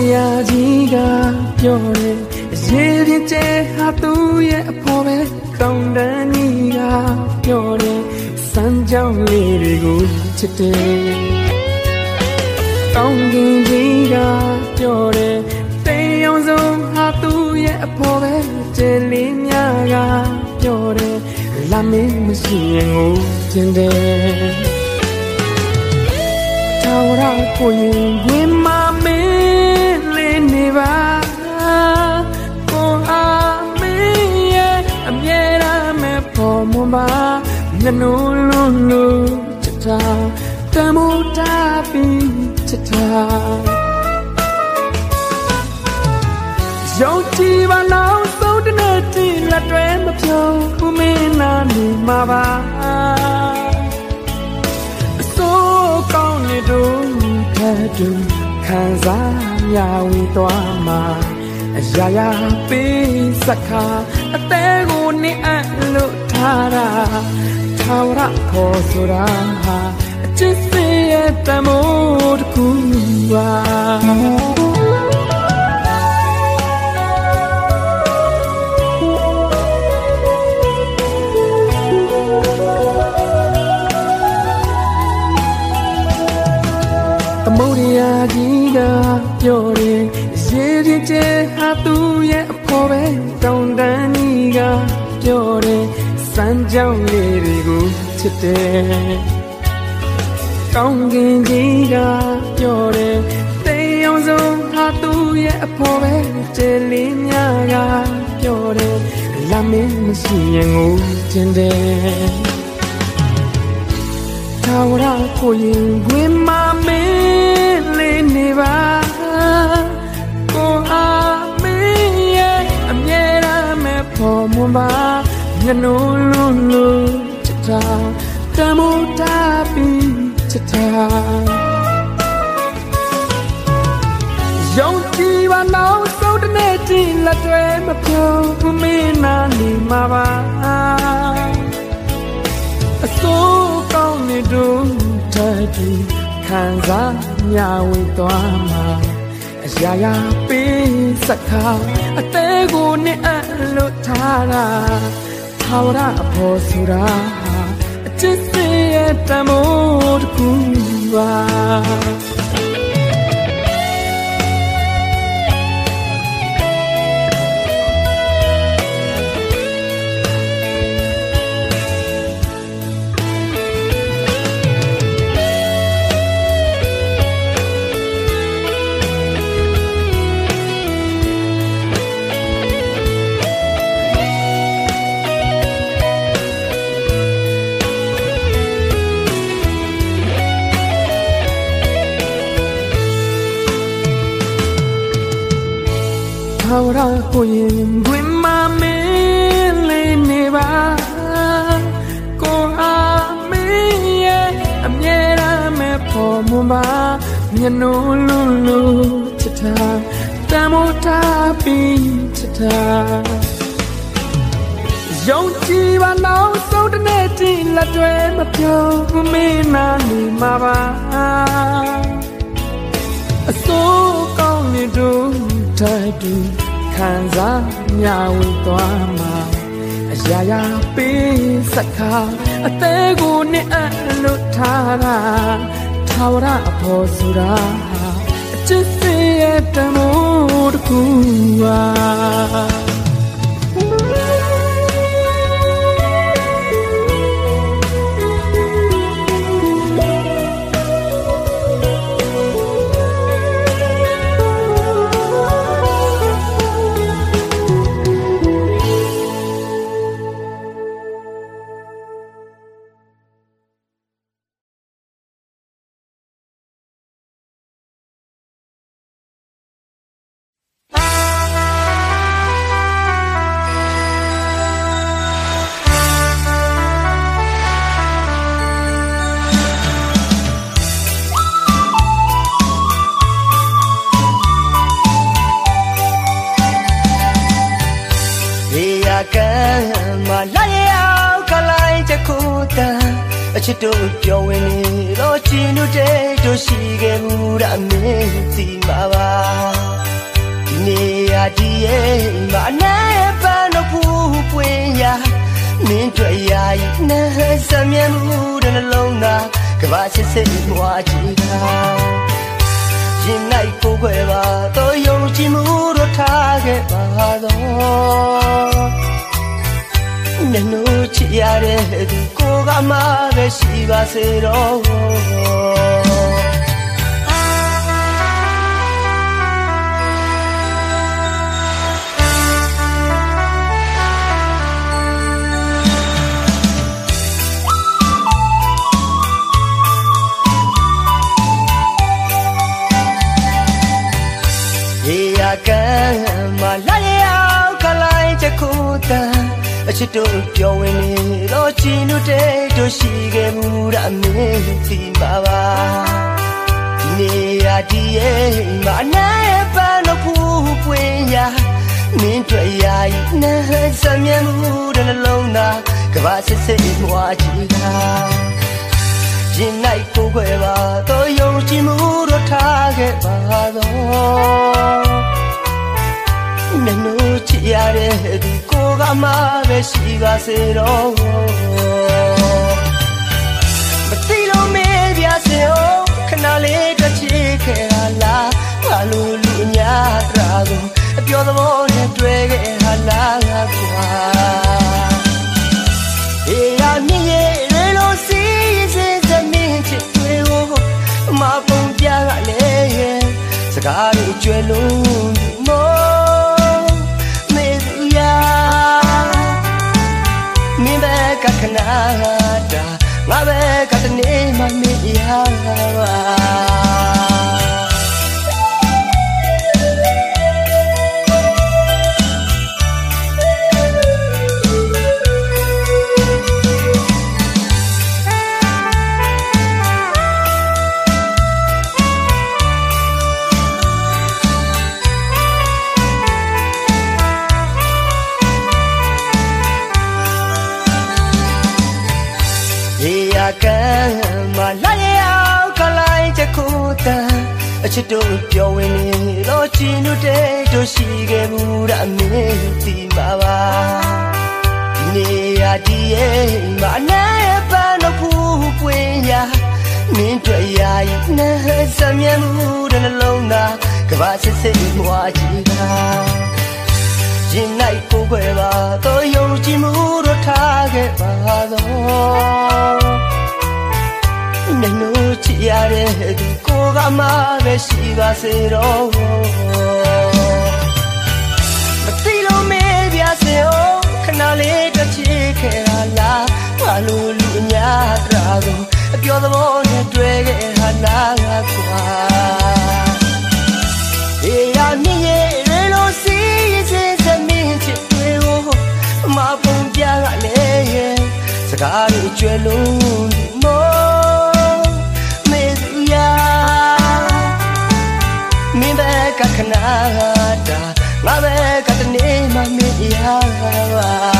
တရားကြီးကပြောတယ်ရေပြင်းကျဲဟာသူ့ရဲ့အဖော်ပဲတောင်းတန်းကြီးကပြောတယ်စမ်းကြောင်းလေးတွေကိုချစ်တယ်ကောင်းကင်ကြီးကပြောတယ်တေးအောင်ဆုံးဟာသူ့ရဲ့အဖော်ပဲကျဲလေးများကပြောတယ်လာမင်းမရှိရင်ကိုကျင်တယ်ထာဝရကိုရင်ဝင်မမင်း လေးနေပါကိုအားမင်းရဲ့အမြဲတမ်းမဲ့ပေါ်မပါငနုလုံးလုံးချစ်တာတမိုးတာပြီးချစ်တာရောက်ကြည့်ပါနောက်ဆုံးတစ်နေ့တည်းလက်တွဲမဖြုံခုမင်းနာနေမှာပါအစိုးကောင်းနေတော့ထက်တူခံစား ရဝီသွားမှာအရာရာပေးစခါအသေးကိုနေအပ်လို့ထားတာထာဝရခေါ်ဆိုတာဟာအချစ်စေရဲ့တမိုးတစ်ခုပါသမုဒ္ဒရာကြီးက ပြောတယ်ရေပြင်းကျဲဟာသူ့ရဲ့အဖော်ပဲတောင်းတန်းကြီးကပြောတယ်စမ်းကြောင်းလေးတွေကိုချစ်တယ်ကောင်းကင်ကြီးကပြောတယ်တေးအောင်ဆုံးဟာသူ့ရဲ့အဖော်ပဲကျဲလေးများကပြောတယ်လာမင်းမရှိရင်ကိုကျင်တယ်ထာဝရကိုရင်ဝင်မမင်းလေးနေပါ မွန်ပါငနုလုံးလုံးချစ်တာတမိုးတာပြီးချစ်တာရောက်ကြည့်ပါနောက်ဆုံးတစ်နေ့တည်းလက်တွေမဖြုံးမင်းနာနေမှာပါအစိုးကောင်းနေတော့တည်းတူခံစားညဝေသွားမှာအရာရာပေးစခါအသေးကိုနဲ့ အလို့ထားတာထာဝရအဖို့ဆိုတာအချစ်စေရဲ့တမိုးတစ်ခုပါ နှာလုံးလုံးချစ်တာတမိုးတာပြီးချစ်တာယုံကြည်ပါနောက်ဆုံးတစ်နေ့တည်းလက်တွေမပြုံးမင်းနာနေမှာပါအစိုးကောင်းနေတော့တိုက်တူခံစားညဝေသွားမှာအရာရာပေးစခါအသေးကိုနဲ့အလို့ထားတာ ထာဝရအဖို့ဆိုတာအချစ်စေရဲ့တမိုးတစ်ခုပါ ချစ်တို့ပြောဝင်နေတော့ချီနုတဲ့တို့ရှိခဲ့မှုရမင်းဒီပါပါဒီနေရာဒီရဲ့မနိုင်ပန်းတော့ဖူးပွင့်ရမင်းတွေ့ရည်နဲ့စမြဲမှုတဲ့နှလုံးသားကဘာစစ်စစ်မွားကြည့်တာရင်လိုက်ကိုခွဲပါတော့ယုံကြည်မှုတော့ထားခဲ့ပါတော့ မျက်နှာချရတဲ့ဒီကိုကမှပဲရှိပါစေတော့မသိလို့မေးပြစေအောင်ခဏလေးတစ်ချစ်ခဲ့ဟာလားငါလိုလူအများတရာကိုအပြောသဘောနဲ့တွေ့ခဲ့ဟာလားကွာအေးရမြင့်ရဲ့ရေလိုစီးစင်းသမင်းချစ်တွေကိုမပုံပြကလည်းစကားတွေကျွဲလုံးမော ခဏတာငါပဲကတနေ့မှမရပါ အချစ်တို့ပြောဝင်နေတော့ချီနုတဲ့တို့ရှိခဲ့မှုရအမင်းဒီမှာပါဒီနေရာဒီရဲ့မနိုင်ပန်းတော့ဖူးပွင့်ရမင်းတွေ့ရည်နဲ့စမြဲမှုတဲ့နှလုံးသားကဘာစစ်စစ်မွားကြည့်တာရင်လိုက်ကိုခွဲပါတော့ယုံကြည်မှုတော့ထားခဲ့ပါတော့ မျက်နှာချရတဲ့သူကိုကမှပဲရှိပါစေတော့မသိလို့မေးပြစေအောင်ခဏလေးတစ်ချစ်ခဲ့ရလားဘာလို့လူအများတရာကိုအပြောသဘောနဲ့တွေ့ခဲ့ဟာလားကွာအေးရမြင့်ရဲ့ရေလိုစီးစင်းသမင်းချစ်တွေကိုမပုံပြကလည်းစကားတွေကျွဲလုံးမော ခဏတာငါပဲကတနေ့မှမရပါ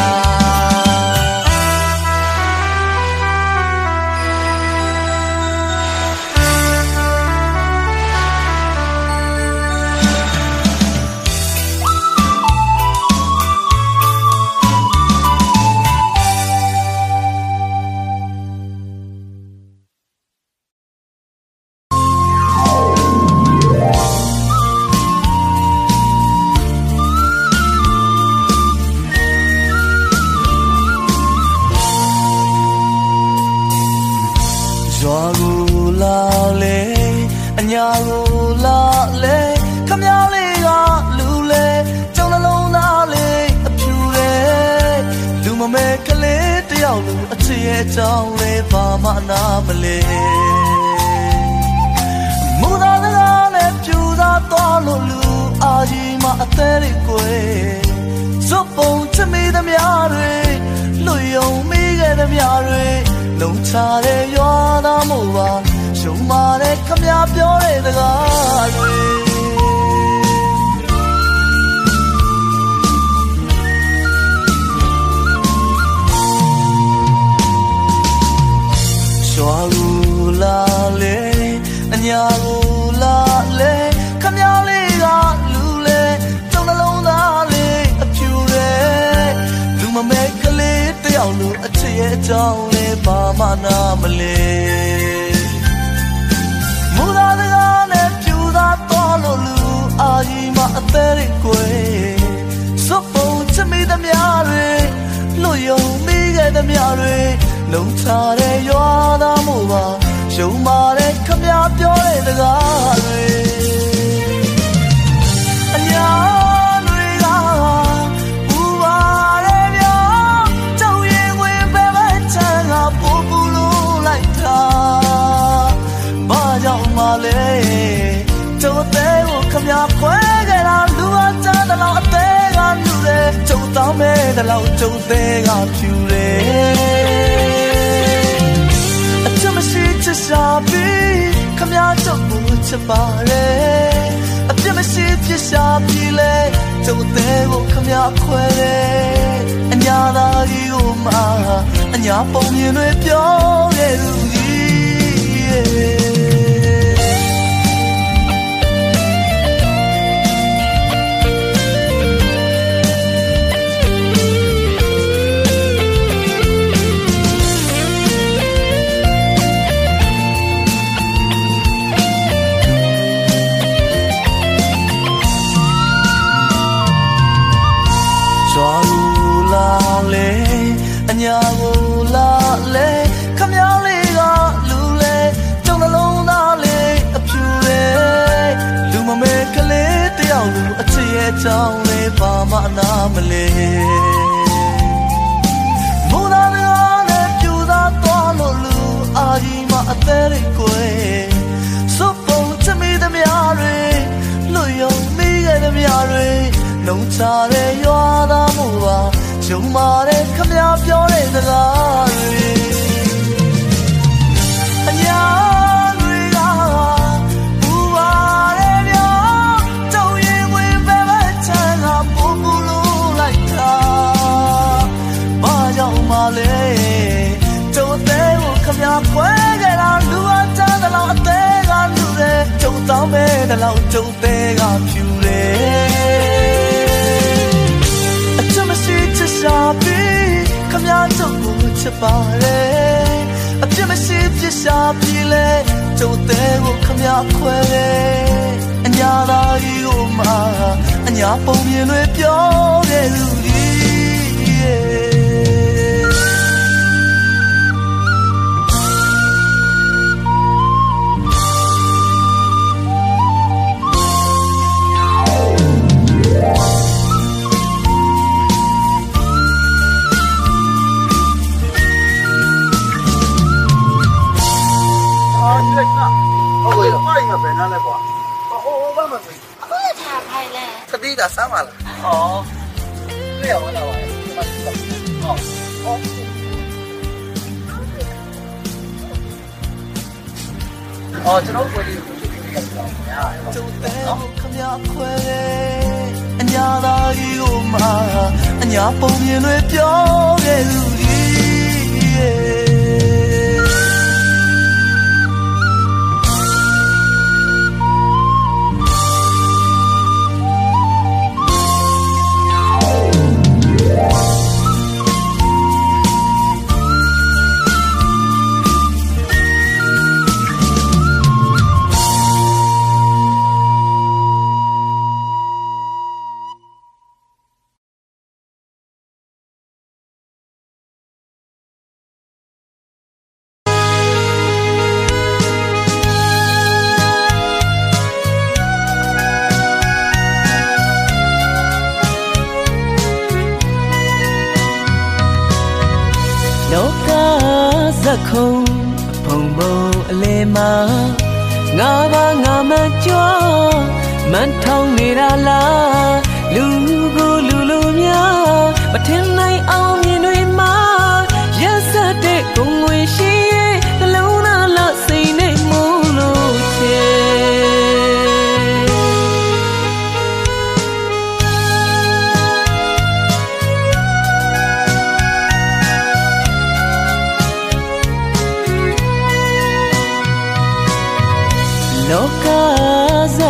စကားတွေအညာတွေကဘူပါရဲ့ပြောတောင်းရင်ဝင်ပဲပဲချမ်းသာပူပူလို့လိုက်တာဘာကြောင့်မလဲကျုံသေးကိုခမခွဲခဲ့တာလူအချမ်းတလောက်အသေးကလူတဲ့ကျုံတောင်းမဲ့တလောက်ကျုံသေးကဖြူ ချစ်ပါတယ်အပြစ်မရှိပြစ်ရှာပြီလေကျုပ်တဲ့ကိုခမခွဲတယ်အညာသာကြီးကိုမှအညာပုံမြင်တွေပြောခဲ့သူ တိတာစမ်းပါလားဟောတွေ့ရပါလားဒီမှာရှိပါဟောဟောအော်ကျွန်တော်ကိုဒီကျုပ်တဲ့ခမရခွဲအညာသာကြီးကိုမှအညာပုံမြင်တွေပြောခဲ့သူ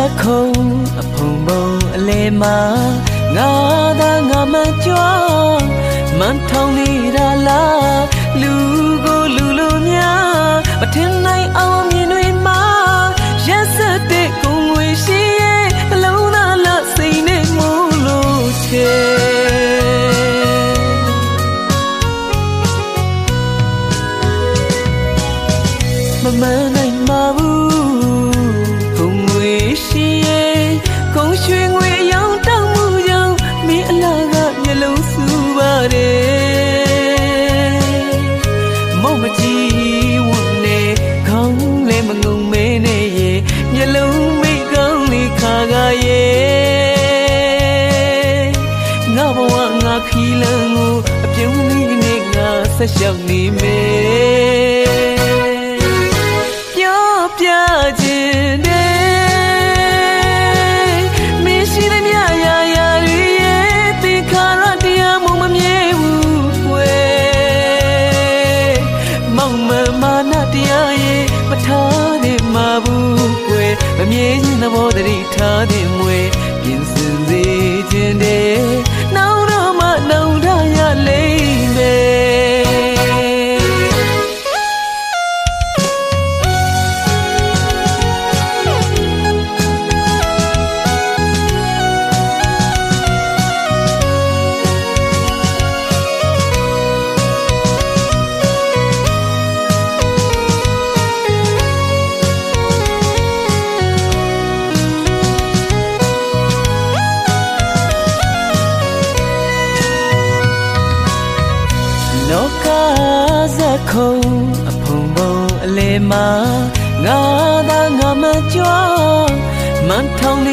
က်ခုံအဖုံဘုံအလဲမှာငါသာငါမှကြွားမန်ထောင်နေတာလားလူကိုလူလိုများမထင်နိုင်အောင် 在想你没？透明。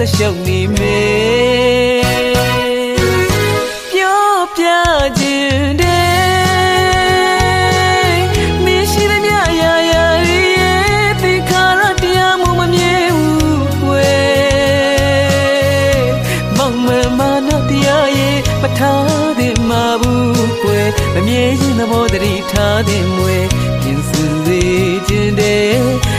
ဆက်ရှုပ်နေမေပြောပြခြင်းတဲ့မရှိသမျှအရာရာရဲ့သင်္ခါရတရားမှမမြဲဘူးကွယ်မောင်မမနာတရားရဲ့ပထားတဲ့မှာဘူးကွယ်မမြဲခြင်းသဘောတည်းထားတဲ့မွယ်ပြင်စည်ခြင်းတဲ့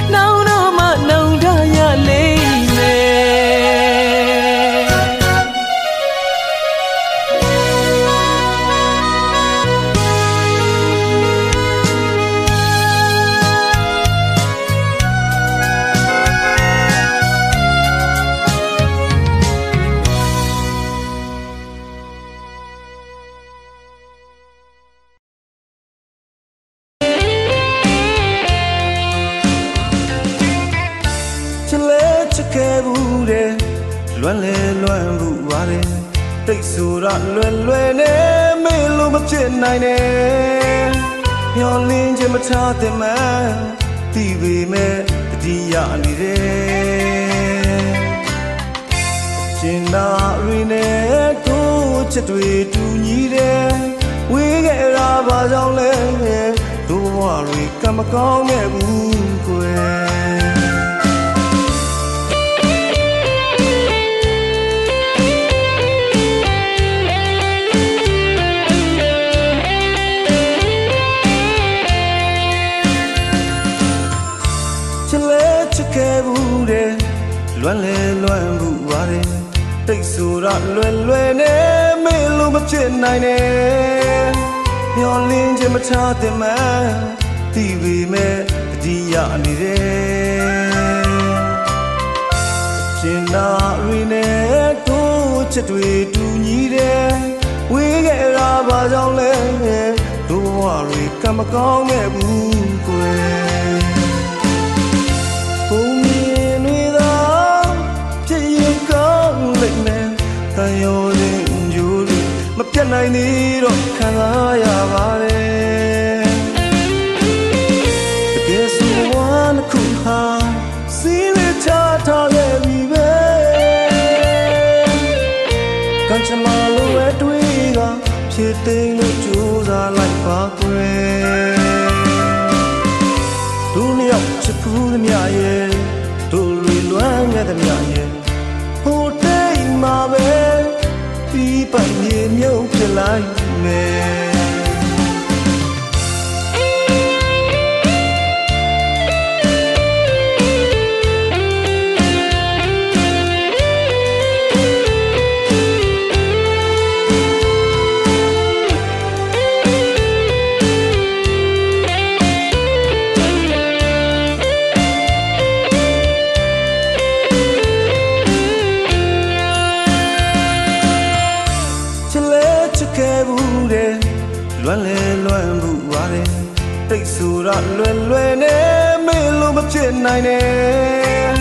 နိုင်တယ်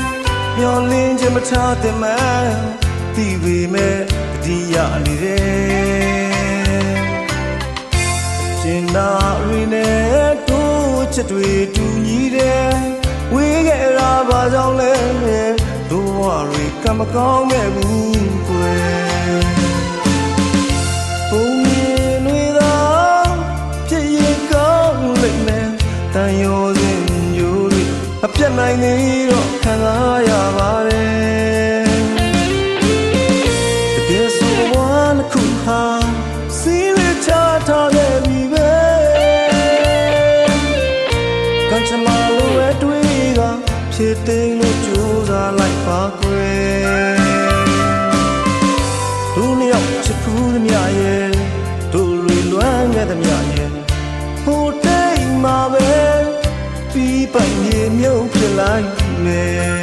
မျောလင်းခြင်းမထားတဲ့မှန်ဒီပေမဲ့တတိယနေတယ်ကျင်နာရီနဲ့တို့ချက်တွေတူညီတယ်ဝေးခဲ့တာဘာကြောင့်လဲတို့ဝရီကမကောင်းခဲ့ဘူးကွယ် 爱你 lạnh mềm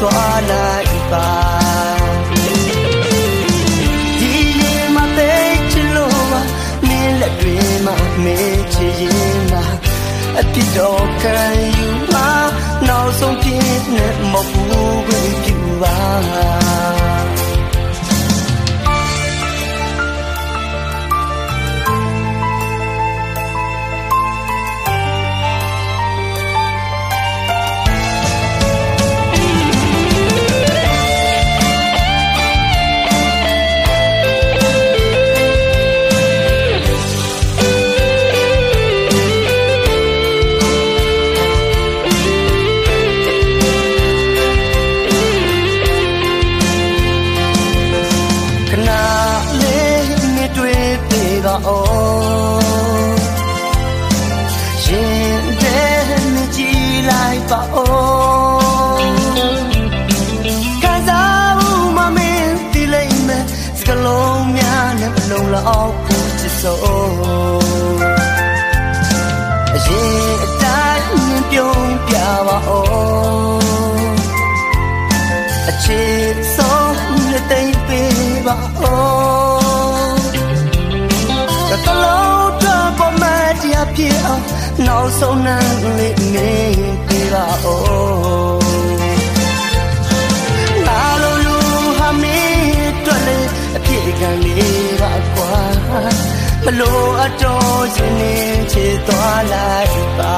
သွားလိုက်ပါဒီရေမပေးချင်လို့ပါနင်းလက်တွေမှာမေ့ချင်ရင်မှာအတိတော်ခံယူမှာနောက်ဆုံးပြည့်နဲ့မဟုတ်ဘူးပြူပါ oh တလုံးတော့ပေါ်မတရားပြေအောင်နောက်ဆုံးနန်းလေးနေပြေပါ oh လာလို့လူဟာမင်းတွေ့လေအပြေကလေးပါကွာမလို့အတော်ရှင်နေချေသွားလိုက်ပါ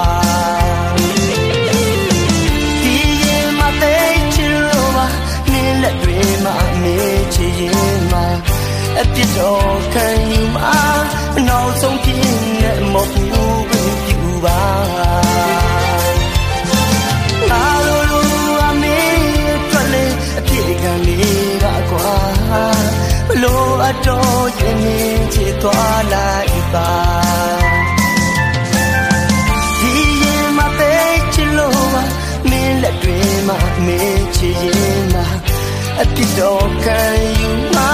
ပြစ်တော်ခံယူမှာနောက်ဆုံးပြင်းနဲ့မဟုတ်ဘူးပြူပါအာလိုလိုအမေထွက်လေအပြစ်ကလေးကကွာဘလို့အတော်ရင်နေချေသွားလိုက်ပါဒီရင်မပေးချင်လို့မင်းလက်တွေမှာမင်းချေရင်မှာအပြစ်တော်ခံယူမှာ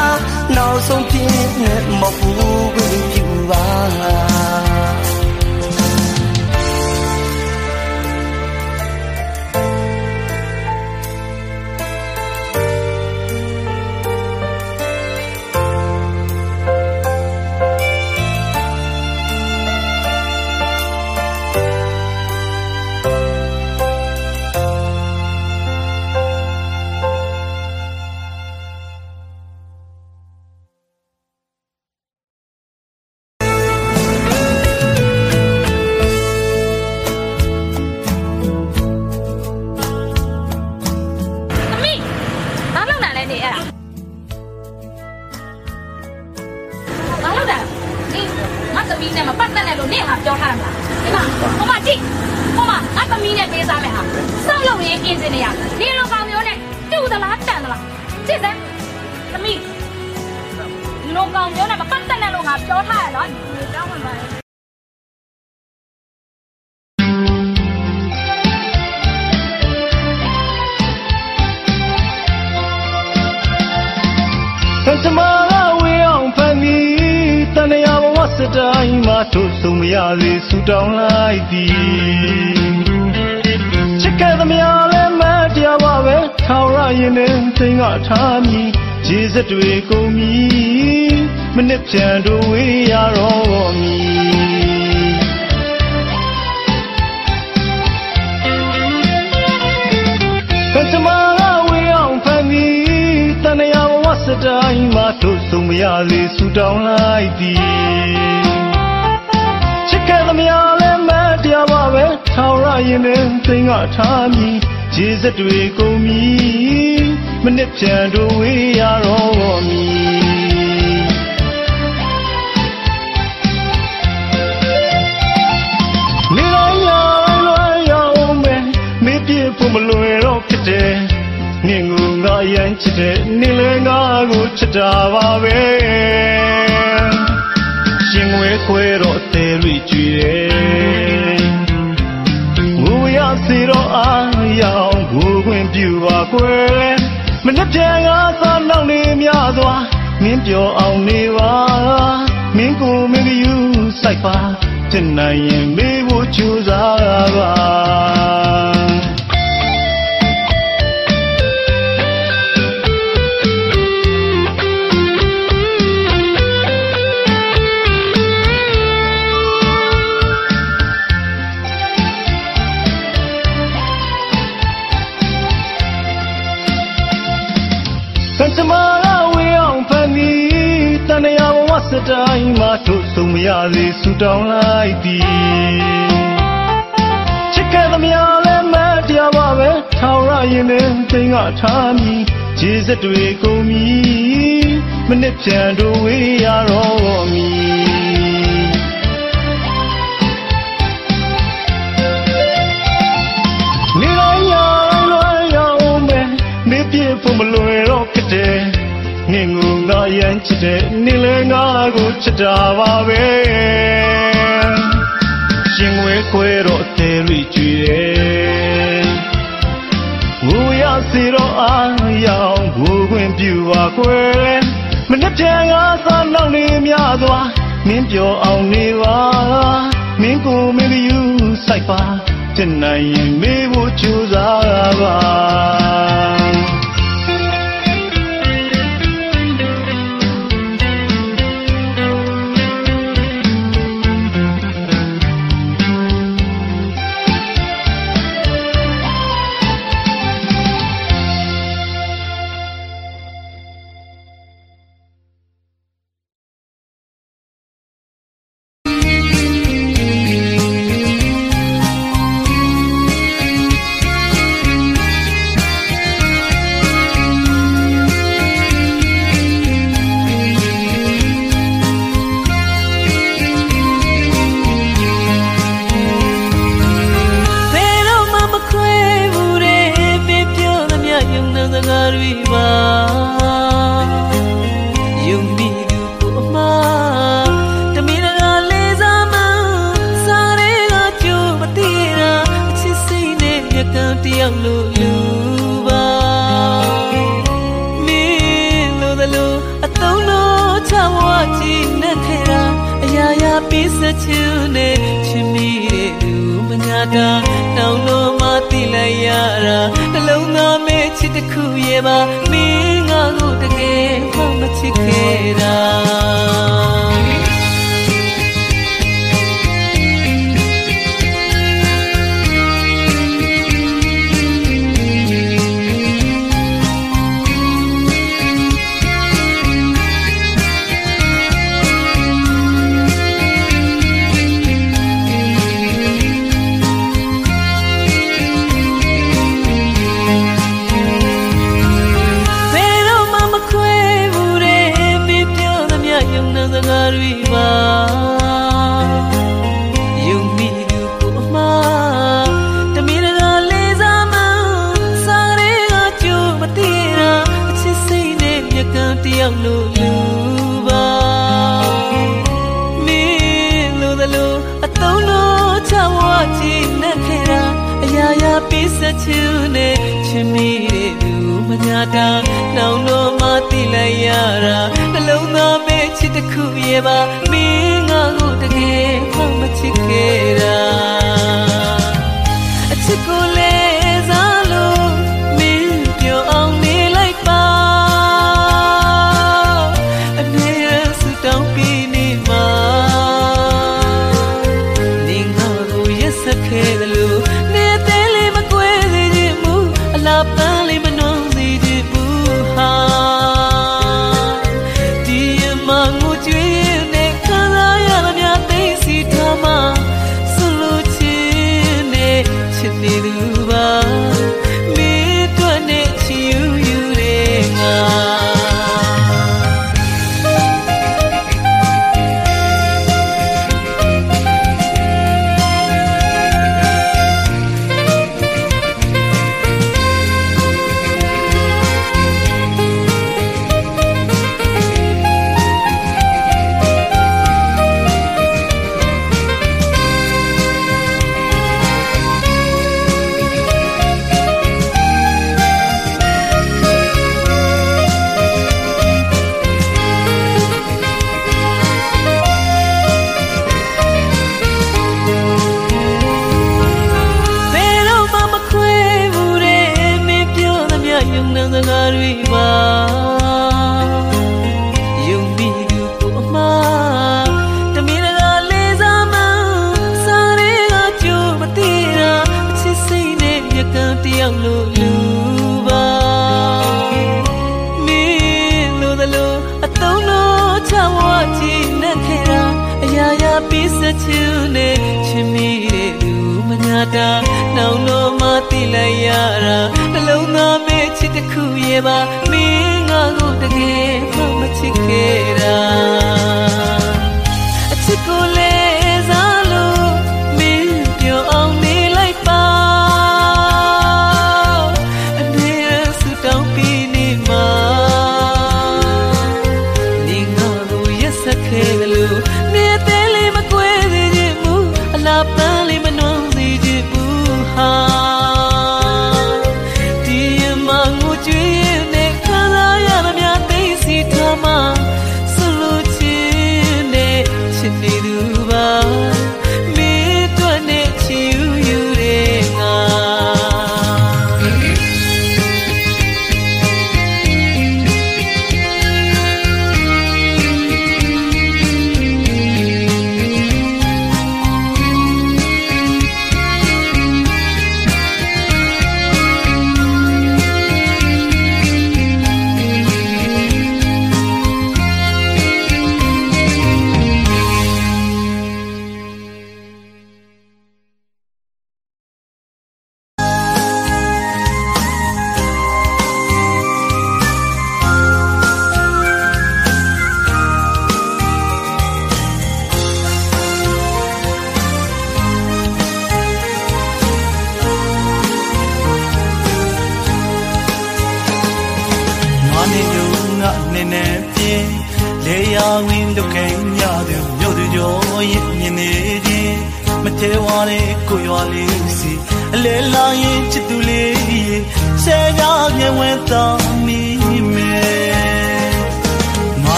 နောက်ဆုံးပြည့်နဲ့မဟုတ်ဘူးပြူပါ တောင်းလိုက်သည်ချစ်ခဲ့သမျှလည်းမတရားပါပဲထောင်ရရင်နဲ့သိငါထားမည်ခြေစက်တွေကုန်မည်မနစ်ပြန်တို့ဝေးရတော့မည်ကတမလာဝေးအောင်ဖန်ပြီးတန်ရာဘဝစတိုင်းမှာတို့ဆုံးမရလေဆူတောင်းလိုက်သည် ထောင်ရရင်နဲ့သိငါထားမည်ခြေစက်တွေကုန်မည်မနစ်ပြန်တို့ဝေးရတော့မည်နေတိုင်းရလွယ်ရအောင်မယ်မေးပြဖို့မလွယ်တော့ဖြစ်တယ်နင်ကိုငါရမ်းချစ်တယ်နင်လည်းငါကိုချစ်တာပါပဲရှင်ဝဲခွဲတော့အသေးတွေကြွေတယ် အားရအောင်ဘူခွင့်ပြပါကွယ်မနှက်ပြန်ငါသာနောက်နေများစွာမင်းပြောအောင်နေပါမင်းကိုမင်းယူစိုက်ပါချစ်နိုင်ရင်မေးဖို့ကြိုးစားပါ တိုင်းမှာတို့ဆုံးမရစေဆူတောင်းလိုက်သည်ချစ်ခဲ့သမျှလည်းမတရားပါပဲထောင်ရရင်နဲ့သိငါထားမည်ခြေစက်တွေကုန်မည်မနစ်ပြန်တို့ဝေးရတော့မည်နေတိုင်းရလွယ်ရအောင်မယ်နေပြဖို့မလွယ်တော့ဖြစ်တယ် ငင်ငူငါရမ်းချစ်တယ်နေလဲငါကိုချစ်တာပါပဲရှင်ဝဲခွဲတော့အသေးတွေကြွေတယ်ငိုရစီတော့အားရအောင်ဘူခွင့်ပြပါခွဲမနေ့ပြန်ငါသာနောက်နေများစွာမင်းပြောအောင်နေပါမင်းကိုမင်းယူစိုက်ပါချစ်နိုင်ရင်မေးဖို့ကြိုးစားပါ တာနှောင်တော့မသိလိုက်ရတာအလုံးသားပဲချစ်တစ်ခုရဲ့ပါမင်းငါ့ကိုတကယ်မှမချစ်ခဲ့တာ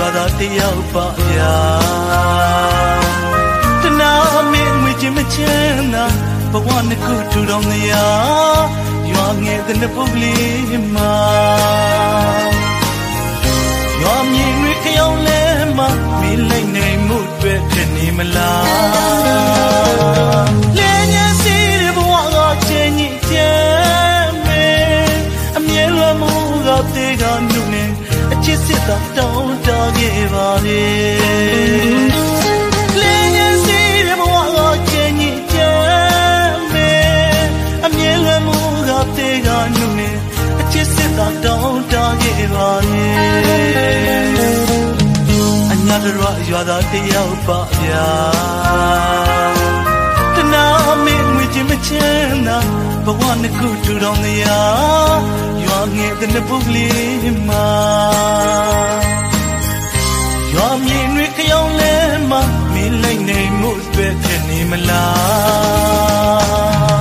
ရရွာသားတယောက်ပါဗျာတနာမင်းမချင်မချင်နာဘဝနှစ်ခုထူတော်နေရရွာငယ်တဲ့ပုတ်လေးမှာရွာမြင်ရကြောင်လဲမှာမင်းလိုက်နေမှုတွေ့ဖြစ်နေမလားလဲ ခဲ့ပါလေလေညစီရမဝါကချင်းကြီးချမ်းမေအမြဲလွယ်မှုကသေးကနုနေအချစ်စစ်သာတောင်းတခဲ့ပါလေအညာတရရွာသားတယောက်ပါဗျာတနာမင်းငွေချင်မချမ်းသာဘဝနှစ်ခုထူထောင်နေရရွာငယ်တဲ့ပုတ်လေးမှာ ရွာမြင်တွေကြောင်လဲမှာမင်းလိုက်နေမှုတွေ့ဖြစ်နေမလား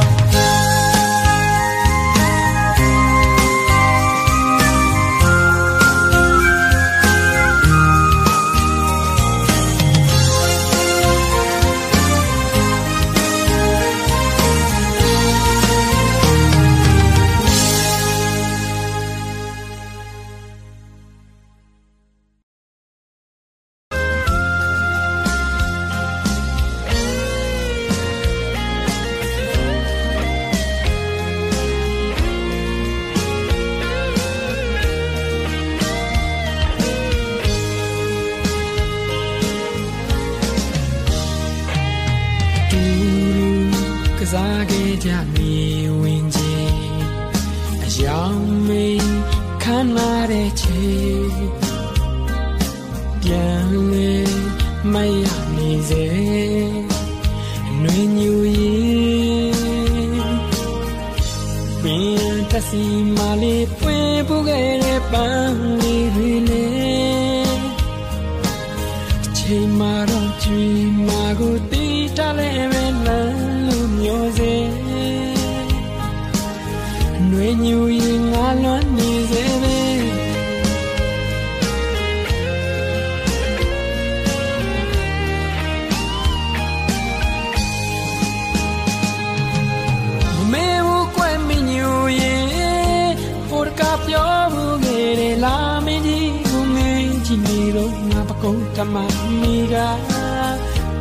ကုန်တမမီက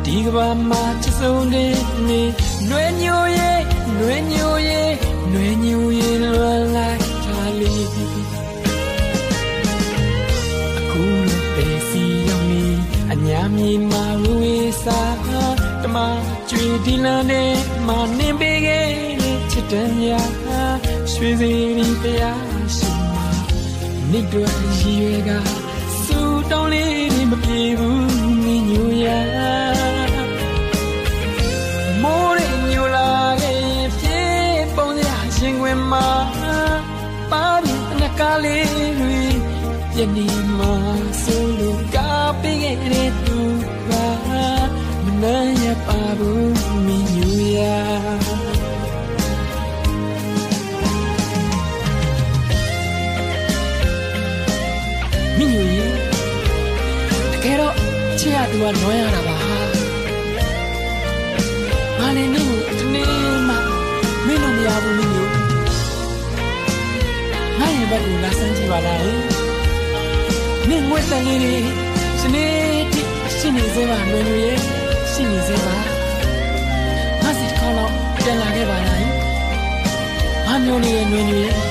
ဒီကဘာမှာချစ်ဆုံးနေနေနှွေညိုရဲ့နှွေညိုရဲ့နှွေညိုရဲ့လွယ်လိုက်တာလီအခုပဲစီရောင်မီအညာမီမာဝေစာတမကြွေဒီလန်နဲ့မနှင်းပေးခဲ့တဲ့ချစ်တမ်းများရွှေစည်ရင်တရားရှိမှာမိတို့ရည်ရွယ်ကား မပြေဘူးမင်းညူရမိုးရင်ညူလာခဲ့ဖြည့်ပုံရရှင်ခွင်မှာပါရင်နှကလေးတွေပြနေမှာဆိုလိုကပေးခဲ့တဲ့သူကမနှံ့ရပါဘူးမင်းညူရ ကနွဲရတာပါ။ငါနဲ့နှုတ်တနေ့မှမင်းတို့မရဘူးလို့ငါရဲ့ဘက်ကိုလာဆန်းကြည့်ပါလား။မင်းငွေတန်လေးတွေစနေတိရှိနေစေပါမင်းတို့ရဲ့ရှိနေစေပါ။ငါစစ်ခေါ်တော့ပြန်လာခဲ့ပါလား။ငါမျိုးလေးရဲ့နွေနွေရဲ့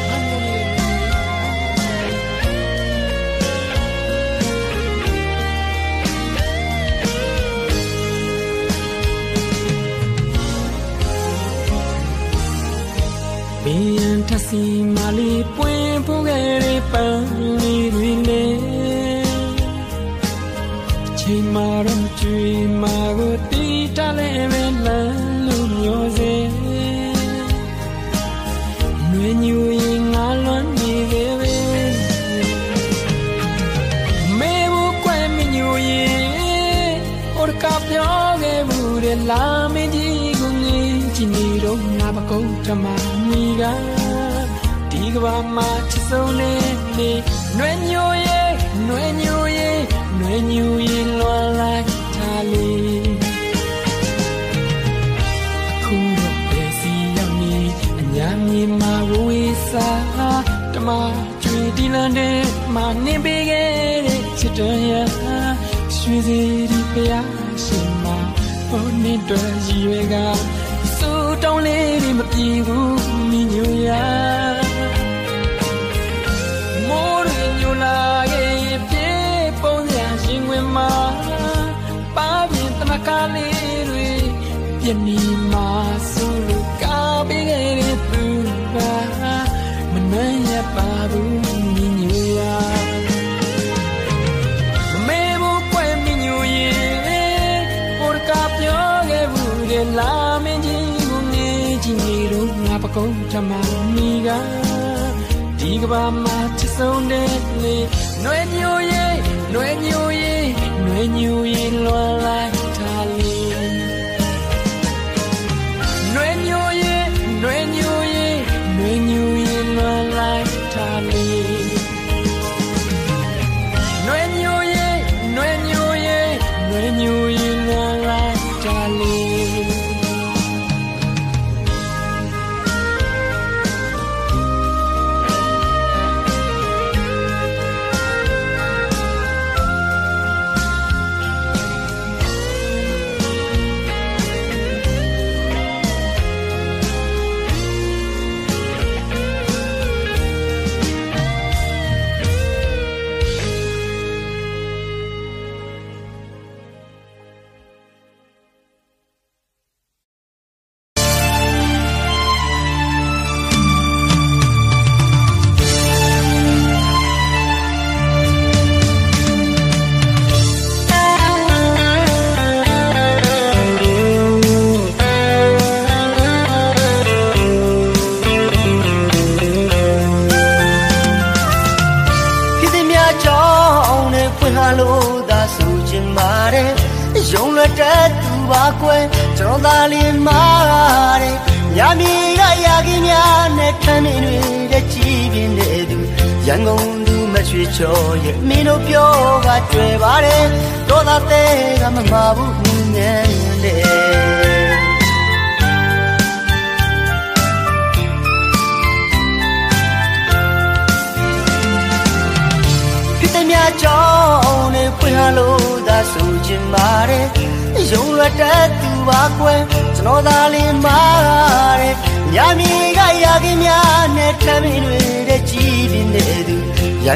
ကစူတောင်းလေးတွေမပြေဘူးမိညူရမိုးရညူလာရဲ့ပြေပုံစံရှင်ဝင်မှာပါပြင်တမကားလေးတွေပြနီမှာ ဘာမှာချစ်ဆုံးတဲ့လေနှွေညူရင်နှွေညူရင်နှွေညူရင်လွန်လိုက်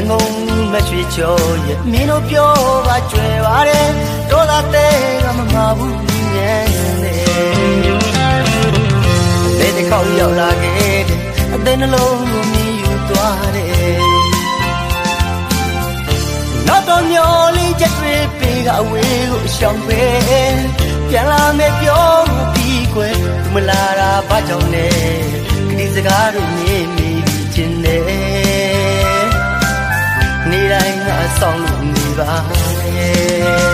န်ကုန်မချွေချော်ရဲ့မင်းတို့ပြောပါကြွယ်ပါတယ်တော့သာတဲ့ကမမဘူးညံနေတဲ့တစ်ခေါက်ရောက်လာခဲ့တဲ့အသိနှလုံးကိုမြည်ယူသွားတယ်နောက်တော့မျောလေးချက်တွေပေးကအဝေးကိုရှောင်ပဲပြန်လာမယ်ပြောမပြီးခွဲသူမလာတာဘာကြောင့်လဲခရီးစကားတွေနေမိ နေတိုင်းငါဆောင်လို့နေပါရဲ့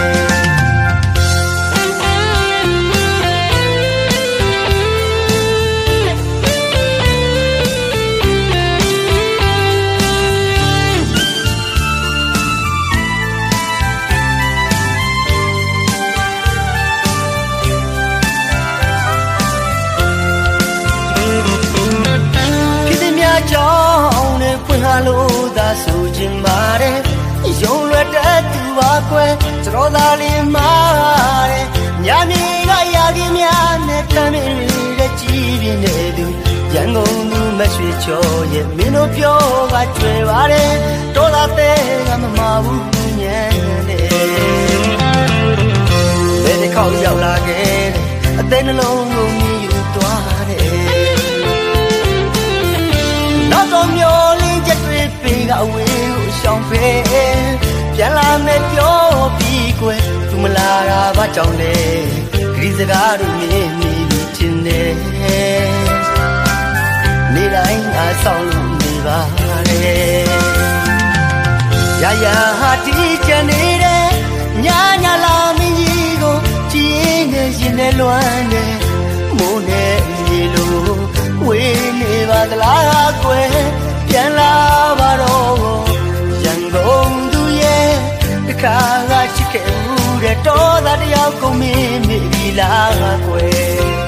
သာလင်မာတဲ့ညမြေကရာခင်များနဲ့တမ်းမင်းရဲ့ကြည်ပြင်းနေသူရန်ကုန်သူမရွှေချော်ရဲ့မင်းတို့ပြောကတွေ့ပါတယ်ဒေါ်လာသေးကမမဘူးညံ့တဲ့ဘယ်တစ်ခေါက်ရောက်လာခဲ့တဲ့အသေးနှလုံးကိုမြည်ယူသွားတဲ့နောက်တော့မျောလင်းချက်တွေပေကအဝေးကိုရှောင်ဖဲ ပြီးကွယ်သူမလာတာဘာကြောင့်လဲဂရီစကားတွေမြင်နေပြီတင်နေနေတိုင်းငါဆောင်လို့နေပါတယ်ရရဟာတီးချနေတဲ့ညာညာလာမင်းကြီးကိုကြည်နေရင်နဲ့လွမ်းနေမိုးနဲ့မြေလိုဝေးနေပါသလားကွယ်ပြန်လာပါတော့ရန်ကုန်သူရဲ့တ ခါကချစ်ခဲ့ဦးတဲ့တော်သားတယောက်ကိုမင်းမိပြီလားကွယ်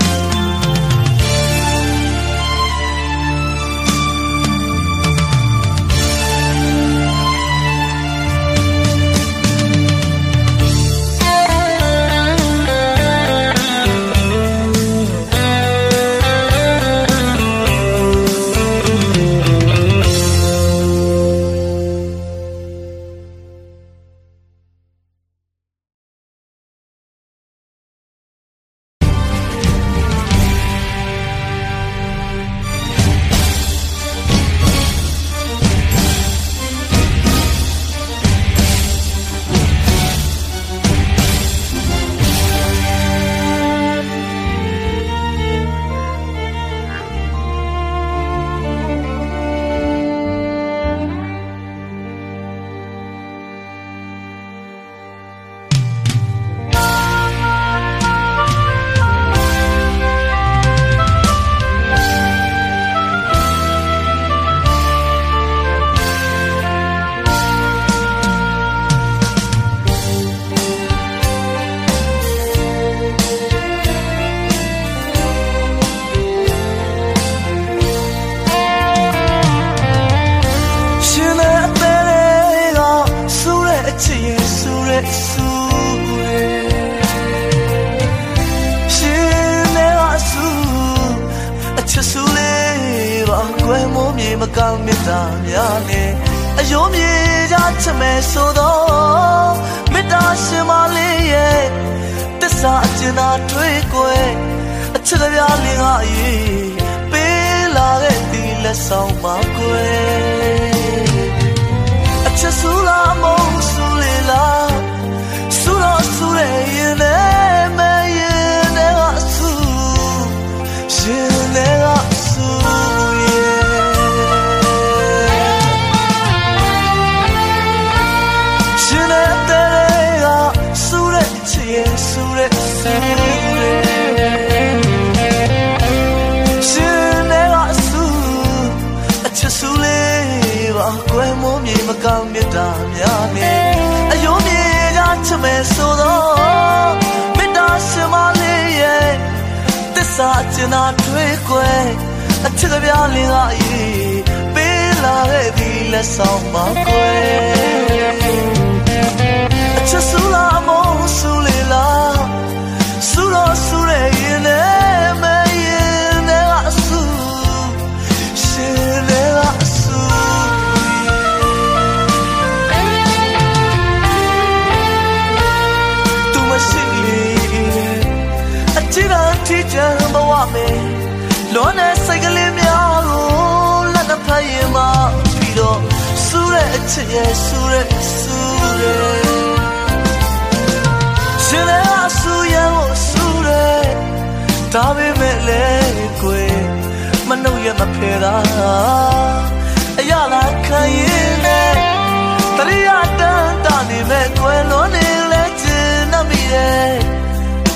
မကောင်းမြတ်တာများနဲ့အယုံမြေကြချမဲ့ဆိုတော့မေတ္တာရှင်မလေးရဲ့တစ္ဆာအကျဉ်းသာထွေးကွယ်အချစ်ကြလင်းဟာအေးပေးလာတဲ့ဒီလက်ဆောင်ပါကွယ်အချစ်ဆူလာမုန်းဆူလေလား ဆူတော့ ကျဉ်းသာထွေးကွယ်အချစ်ကပြားလင်းကအေးပေးလာတဲ့ဒီလက်ဆောင်ပါကွယ်အချစ်ဆူလာမောဆူလေလားဆူတော့ဆူရရင်နဲ့ re a chi ye su re su re xin lẽ a su ya wo su re ta be me le kwe ma no ya ma phe da a ya la khan yin ne တရိယာတန်တာနေမဲ့ကွယ်လွန်နေလဲချင်နှမိတယ်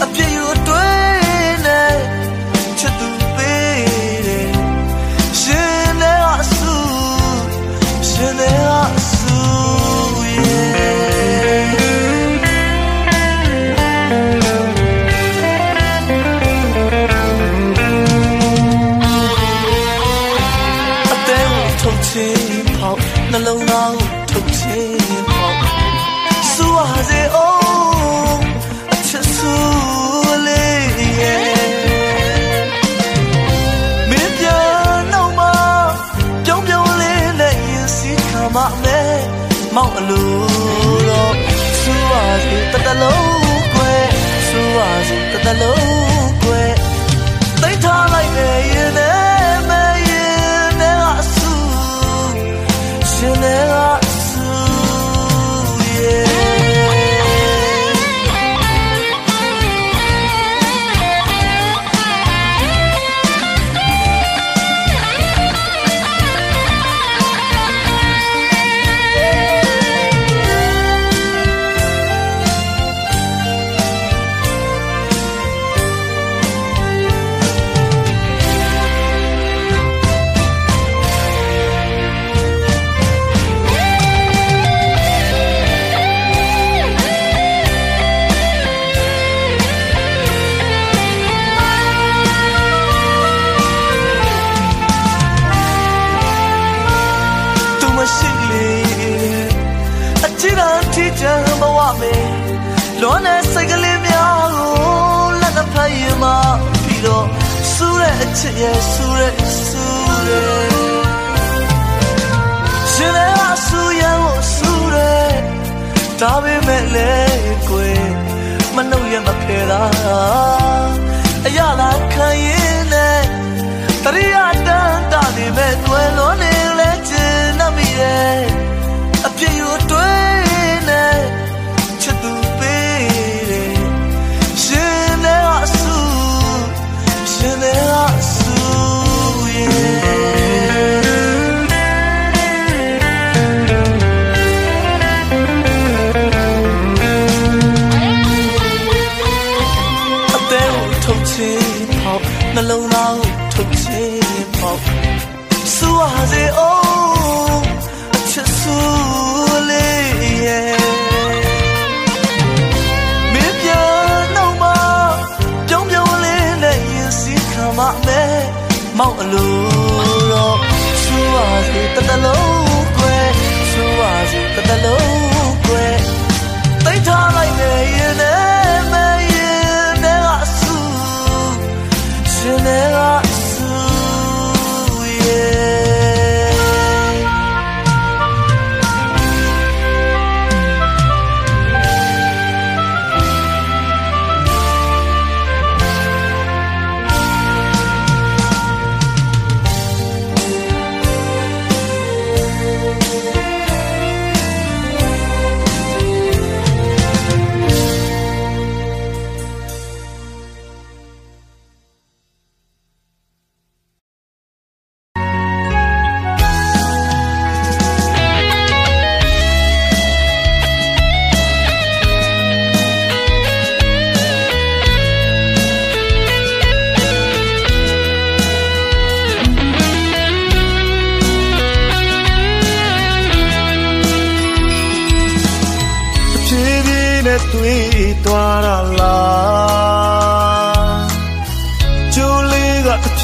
အပြည့်ယူအတွင်းနဲ့ချစ်သူပေးတယ်ရှင်နဲ့အဆူရှင်နဲ့အ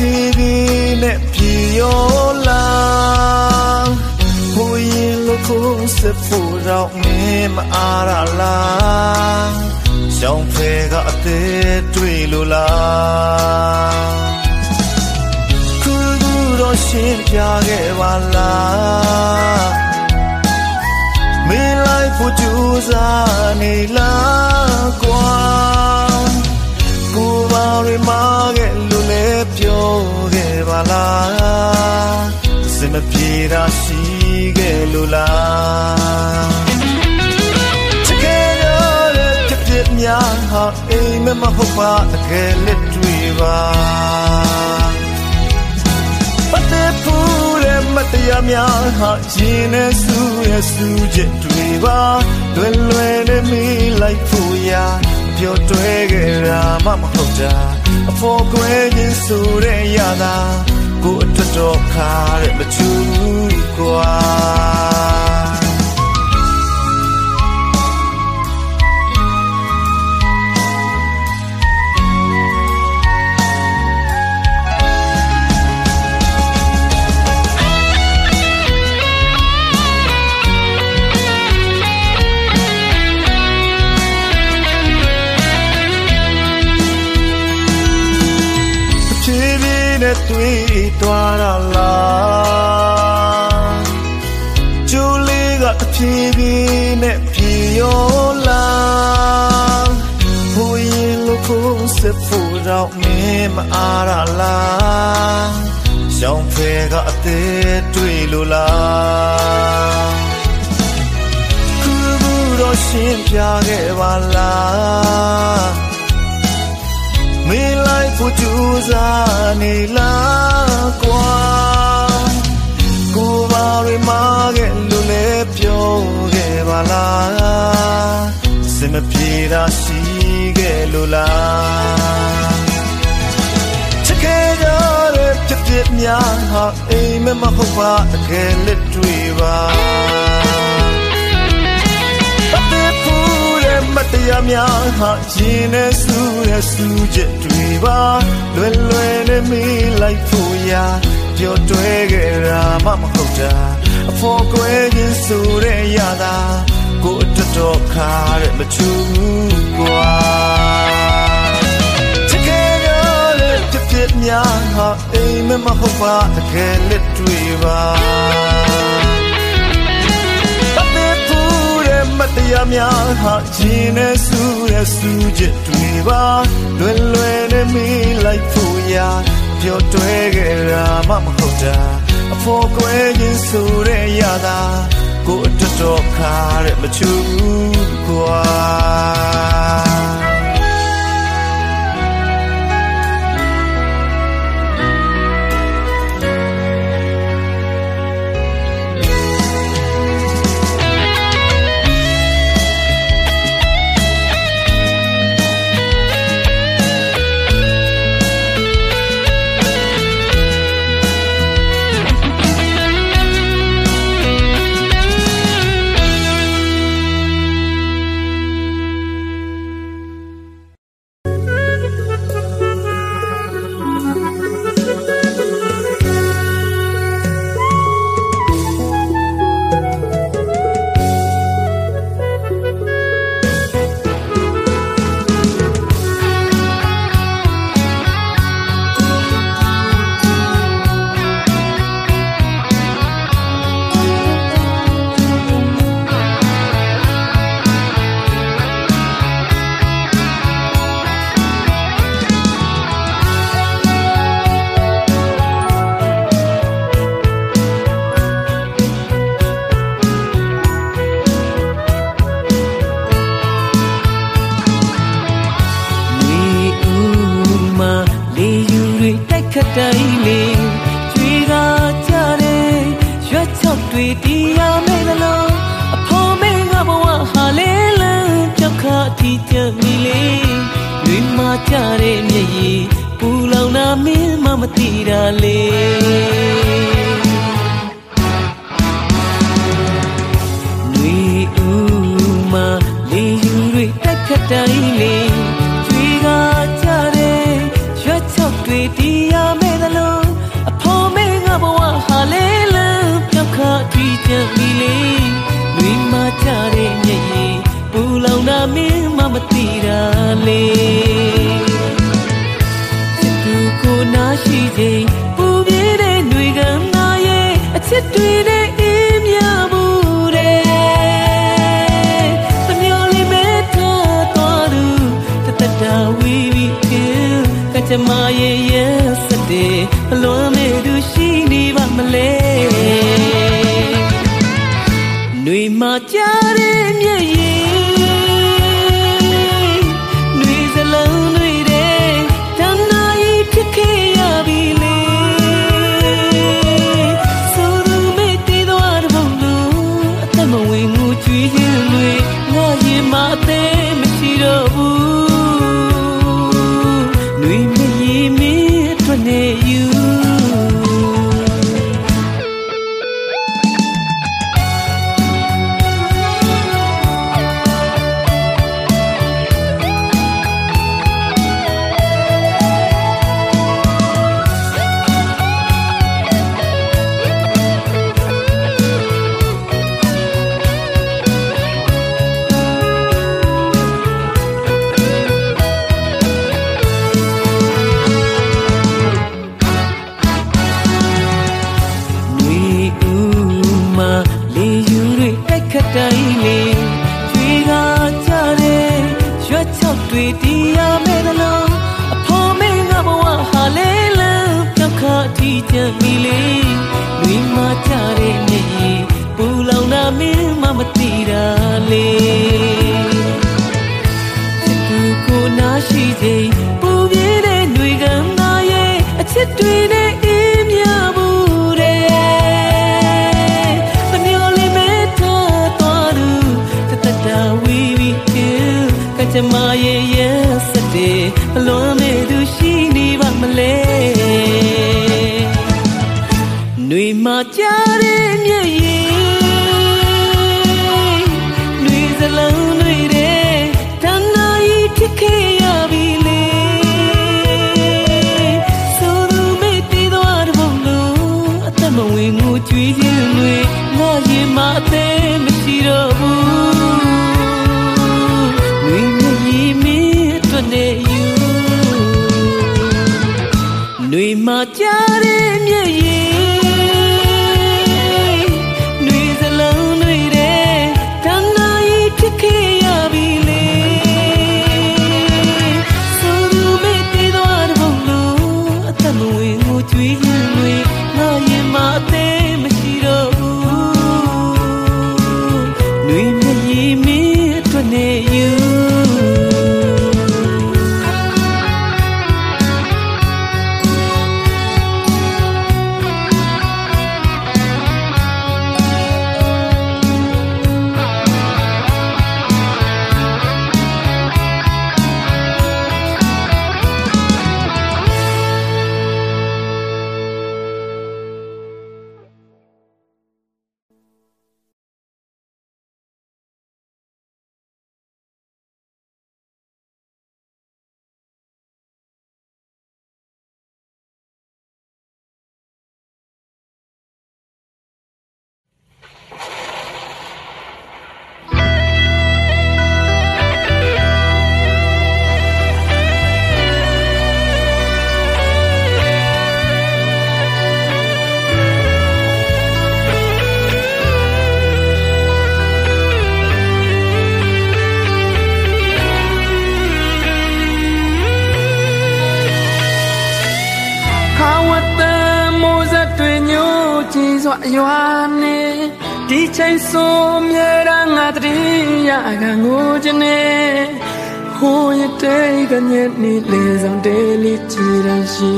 လေးကဖြည်းဖြည်းနဲ့ပြေရောလားဟိုရင်လို့ခုံးစဖို့တော့မင်းမအားရလားရှောင်းဖဲကအသေးတွေ့လို့လားခုခုတော့ရှင်းပြခဲ့ပါလားမင်းလိုက်ဖို့ကြိုးစားနေလားကွာကိုယ်ပါရမခဲ့လို့လည်းပြော ခဲ့ပါလားစင်မပြေတာရှိခဲ့လို့လားတကယ်တော့ဖြစ်ဖြစ်များဟာအိမ်မမဟုတ်ပါတကယ်လက်တွေ့ပါပတ်သက်ဖို့တဲ့မတရားများဟာရင်နဲ့ဆူရဲ့ဆူချက်တွေပါလွယ်လွယ်နဲ့မိလိုက်ဖို့ရာပြောတွဲခဲ့တာမှမဟုတ်တာ အဖို့ကွယ်ခြင်းဆိုတဲ့ရတာကိုယ်အတွက်တော့ခါတဲ့မချူကွာ တွေ့သွားတာလားကျိုးလေးကဖြည်းဖြည်းနဲ့ပြေရောလားဟိုရင်လို့ခုံးစဖို့တော့မင်းမအားရလားရှောင်းဖဲကအသေးတွေ့လို့လားခုခုတော့ရှင်းပြခဲ့ပါလားမ င်းလိုက်ဖို့ကြိုးစားနေလားကွာကိုယ်ပါရမခဲ့လို့လည်းပြောခဲ့ပါလားစင်မပြေတာရှိခဲ့လို့လားချက်ခဲ့ကြတဲ့ဖြစ်ဖြစ်များဟာ မတရားများဟာရင်နဲ့ဆူရဲ့ဆူချက်တွေပါလွယ်လွယ်နဲ့မေးလိုက်ဖို့ရာပြောတွဲကြတာမှမဟုတ်တာအဖို့ကွဲခြင်းဆိုတဲ့ရတာကိုအတော်တော်ခါတဲ့မချူဘူးကွာတကယ်တော့လည်းဖြစ်ဖြစ်များဟာအိမ်မမဟုတ်ပါတကယ်လက်တွေပါ တရားများဟာရှင်နဲ့ဆူရဲ့ဆူချက်တွေပါလွယ်လွယ်နဲ့မေးလိုက်ဖို့ရာပြောတွဲကြတာမှမဟုတ်တာအဖို့ကွဲရင်ဆိုတဲ့ရတာကိုအတော်တော်ခါတဲ့မချူဘူးကွာ ရွာနေဒီချိန်ဆိုမြဲတမ်းငါတည်းရကငိုချင်နေဟိုရတဲ့ကညက်နေလေဆောင်တဲလေးချီရန်ရှိ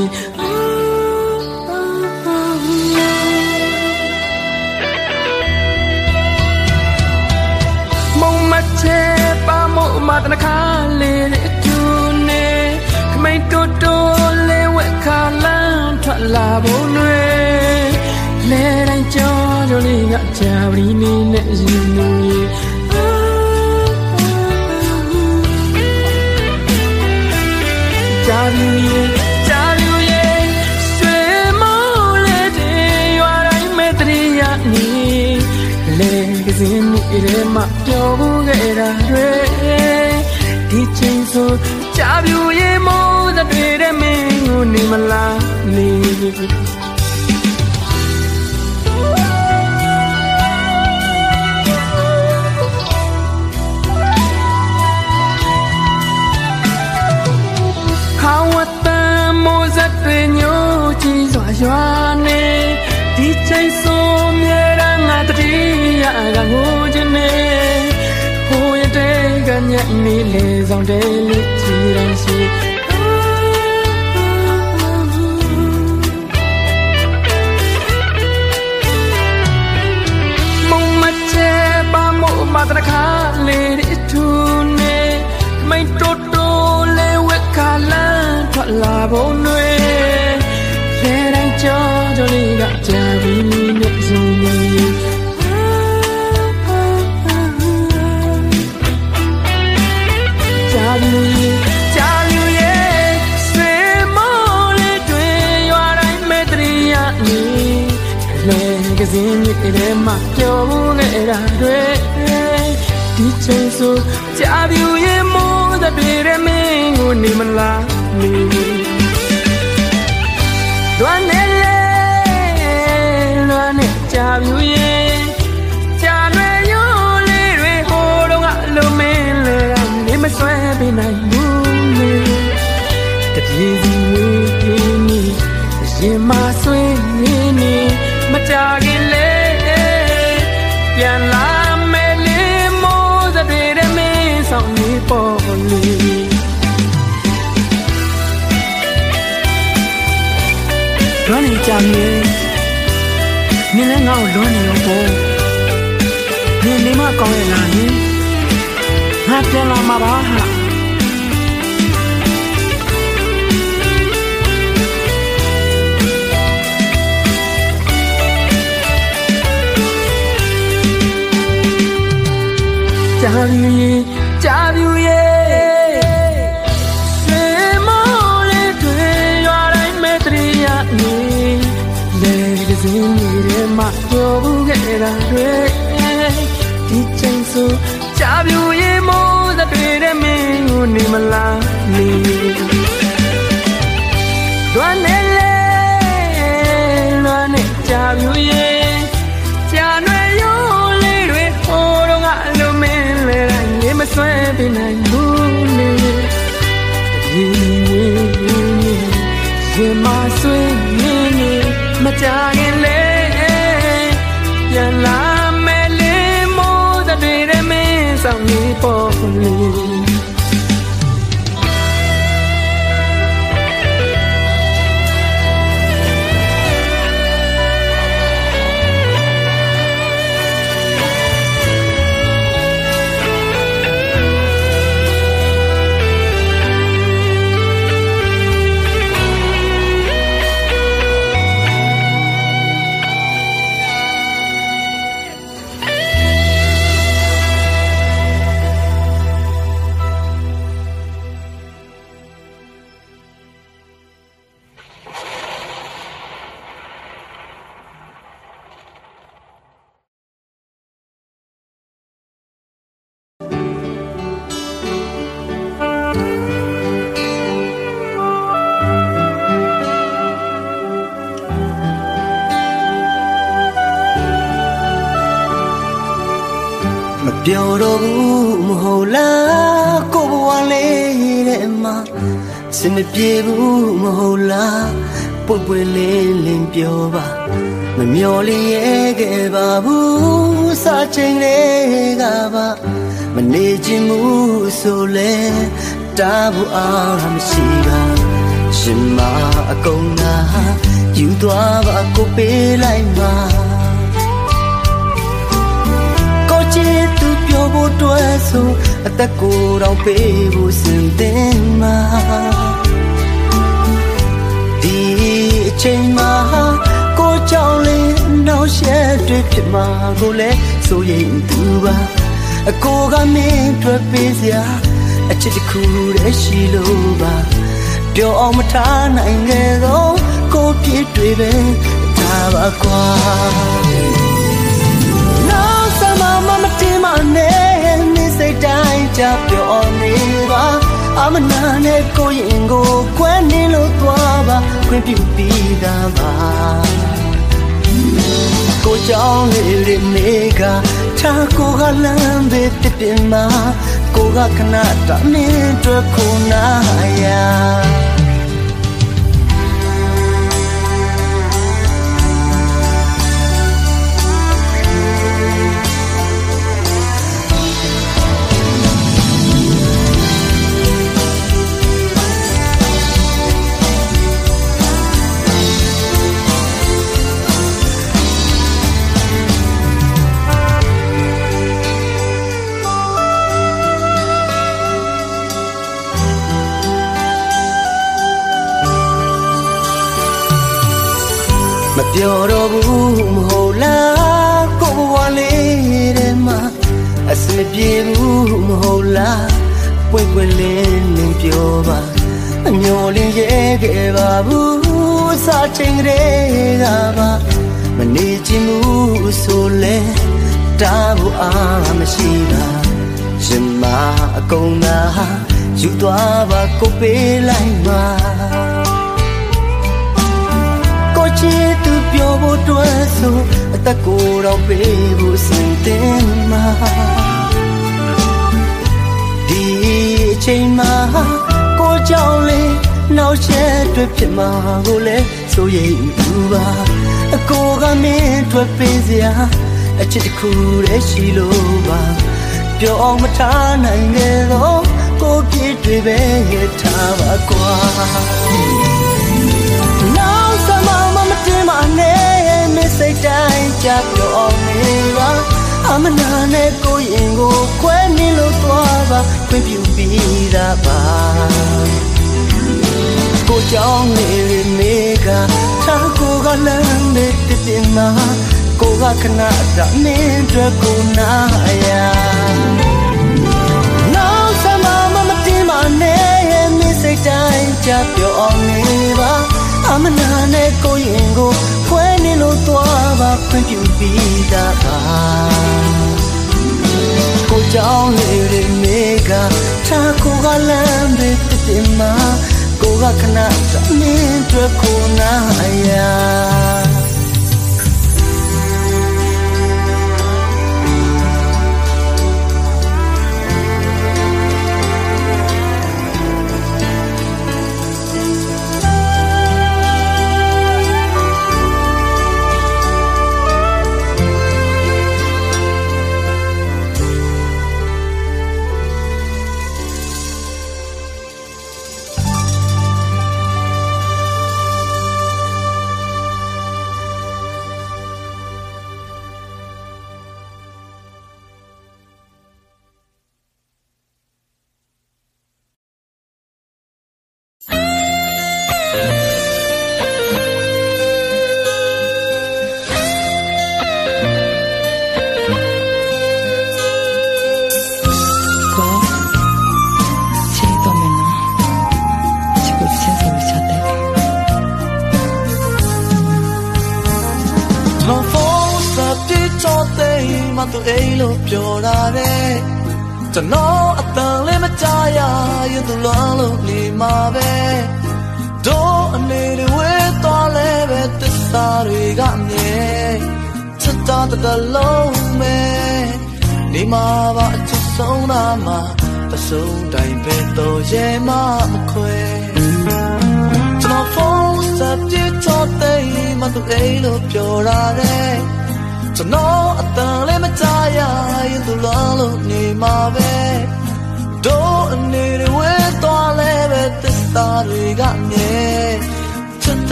မုံမချေပါမို့မတနခါလေးတူနေခမိတ်တိုးတိုးလေးဝက်ခါလန်းထွက်လာဖို့တွေလဲတိုင်း ကြောကြောလေးကကြာပြီးနေနဲ့ရင်လို့ရေကြာပြီးရေကြာပြီးရေဆွေမောလေးတွေရွာတိုင်းမဲ့တရိယာနေလေကစင်းမိရဲမှာပျော်ဖို့ခဲ့တာတွေဒီချိန်ဆိုကြာပြီးရေမိုးတဲ့တွေတဲ့မင်းကိုနေမလားနေ ရွာနေဒီချိန်ဆိုမြဲတမ်းငါတတိယကငိုချင်နေဟိုရတဲ့ကညက်နေလေဆောင်တဲ့လူချီရန်ရှိမုံမချေပါမို့မတရခါလေးရထူနေမိတ်တိုးတိုးလေးဝက်ခါလန်းထွက်လာဖို့ မြစ်ထဲမှာပျော်ဖို့ခဲ့တာတွေဒီချိန်ဆိုကြာပြီးရဲ့မိုးတဲ့တွေရဲ့မင်းကိုနေမလားနေလွမ်းနေလေလွမ်းနေကြာပြီးရဲ့ကြာနေရိုးလေးတွေဟိုတော့ကလိုမင်းလေနေမဆွဲပေးနိုင်ဘူးလေတပြေးစီဝေးပြင်းနေရင်မဆွေးနေနေမကြခင် လွမ်းနေကြမြေနင်းလည်းငါ့ကိုလွမ်းနေရောပေါ့နင်းနေမကောင်းရဲ့လားဟင်ငါပြန်လာမှာပါဟာကြာပြူရဲ့ကြာပြူ င်းနေတဲ့မှာပြောဘူးခဲ့တာတွေဒီချိန်ဆိုကြာပြူရဲ့မိုးတဲ့တွေတဲ့မင်းကိုနေမလားနေလွမ်းနေလေရှာပြူရင်ကြာနွယ်ရိုးလေးတွေဟိုတော့ငါလိုမင်းလေတိုင်းနေမဆွဲပြနိုင်ဘူးလေဒီရင်မဆွေးနေနေ မကြခင်လေပြန်လာမယ်လေမိုးတဲ့တွေမင်းဆောင်နေပေါ်လေ မမျော်လင်းရဲ့ခဲ့ပါဘူးစာချိန်လေးကပါမနေခြင်းမှုဆိုလဲတားဘူးအားမရှိပါရှင်မအကုန်သာယူသွားပါကိုပေးလိုက်ပါချစ်သူပြောဖို့တွဲဆိုအသက်ကိုယ်တော့ပေးဖို့စင်တင်မှာဒီအချိန်မှာကိုကြောင့်လေးနောက် ရှက်တွေဖြစ်မှာကိုလည်းဆိုရင်သူပါအကိုကမင်းထွက်ပေးစရာအချစ်တစ်ခုတည်းရှိလို့ပါပြောအောင်မထားနိုင်ခဲ့တော့ကိုပြစ်တွေပဲထားပါကွာမမတင်မနဲ့နေစိတ်တိုင်းကြပြောနေပါအမနာနဲ့ကိုရင်ကိုခွဲနေလို့သွားပါခွင့်ပြုပြီးသားပါ ကိုကြောင့်လေးလေးနေကထားကိုကလမ်းပဲတပြင်းမှာကိုကခဏတမင်းတွေ့ခုနာယာ မပြောတော့ဘူးမဟုတ်လားကိုဘဝလေးထဲမှာအစမပြေဘူးမဟုတ်လားပွင့်ပွင့်လင်းလင်းပြောပါအမျော်လင်းရဲ့ခဲ့ပါဘူးစာချိန်ကလေးကပါမနေချင်ဘူးဆိုလဲတားဘူးအားမရှိပါရှင်မအကုန်သာယူသွားပါကိုပေးလိုက်ပါ ဖို့တွဲဆိုအသက်ကိုယ်တော့ပေးဖို့စင်တင်မှာဒီအချိန်မှာကိုကြောင့်လေနောက်ချက်တွေဖြစ်မှာကိုလည်းဆိုရင်သူပါအကိုကမင်းတွေ့ပေးစရာအချစ်တစ်ခုတည်းရှိလို့ပါပြောအောင်မထားနိုင်ခဲ့တော့ကိုပြည့်တွေပဲရထားပါကွာ စိတ်တိုင်းကြပြောနေပါအမနာနဲ့ကိုရင်ကိုခွဲနေလို့သွားပါခွင့်ပြုပြီးတာပါကိုကြောင့်နေရမေကထားကိုကလမ်းနဲ့တည်တင်မှာကိုကခဏတမင်းတွေ့ကိုနာယာနောက်စမမမတင်မနဲ့မစိတ်တိုင်းကြပြောနေပါအမနာနဲ့ကိုရင်ကိုဖွဲနေ လို့သွားပါခွင့်ပြုပြီးသားပါကိုကြောင့်လေရမေကထားကိုကလမ်းပဲတင်မှာကိုကခဏသမင်းတွေ့ကိုနာယာ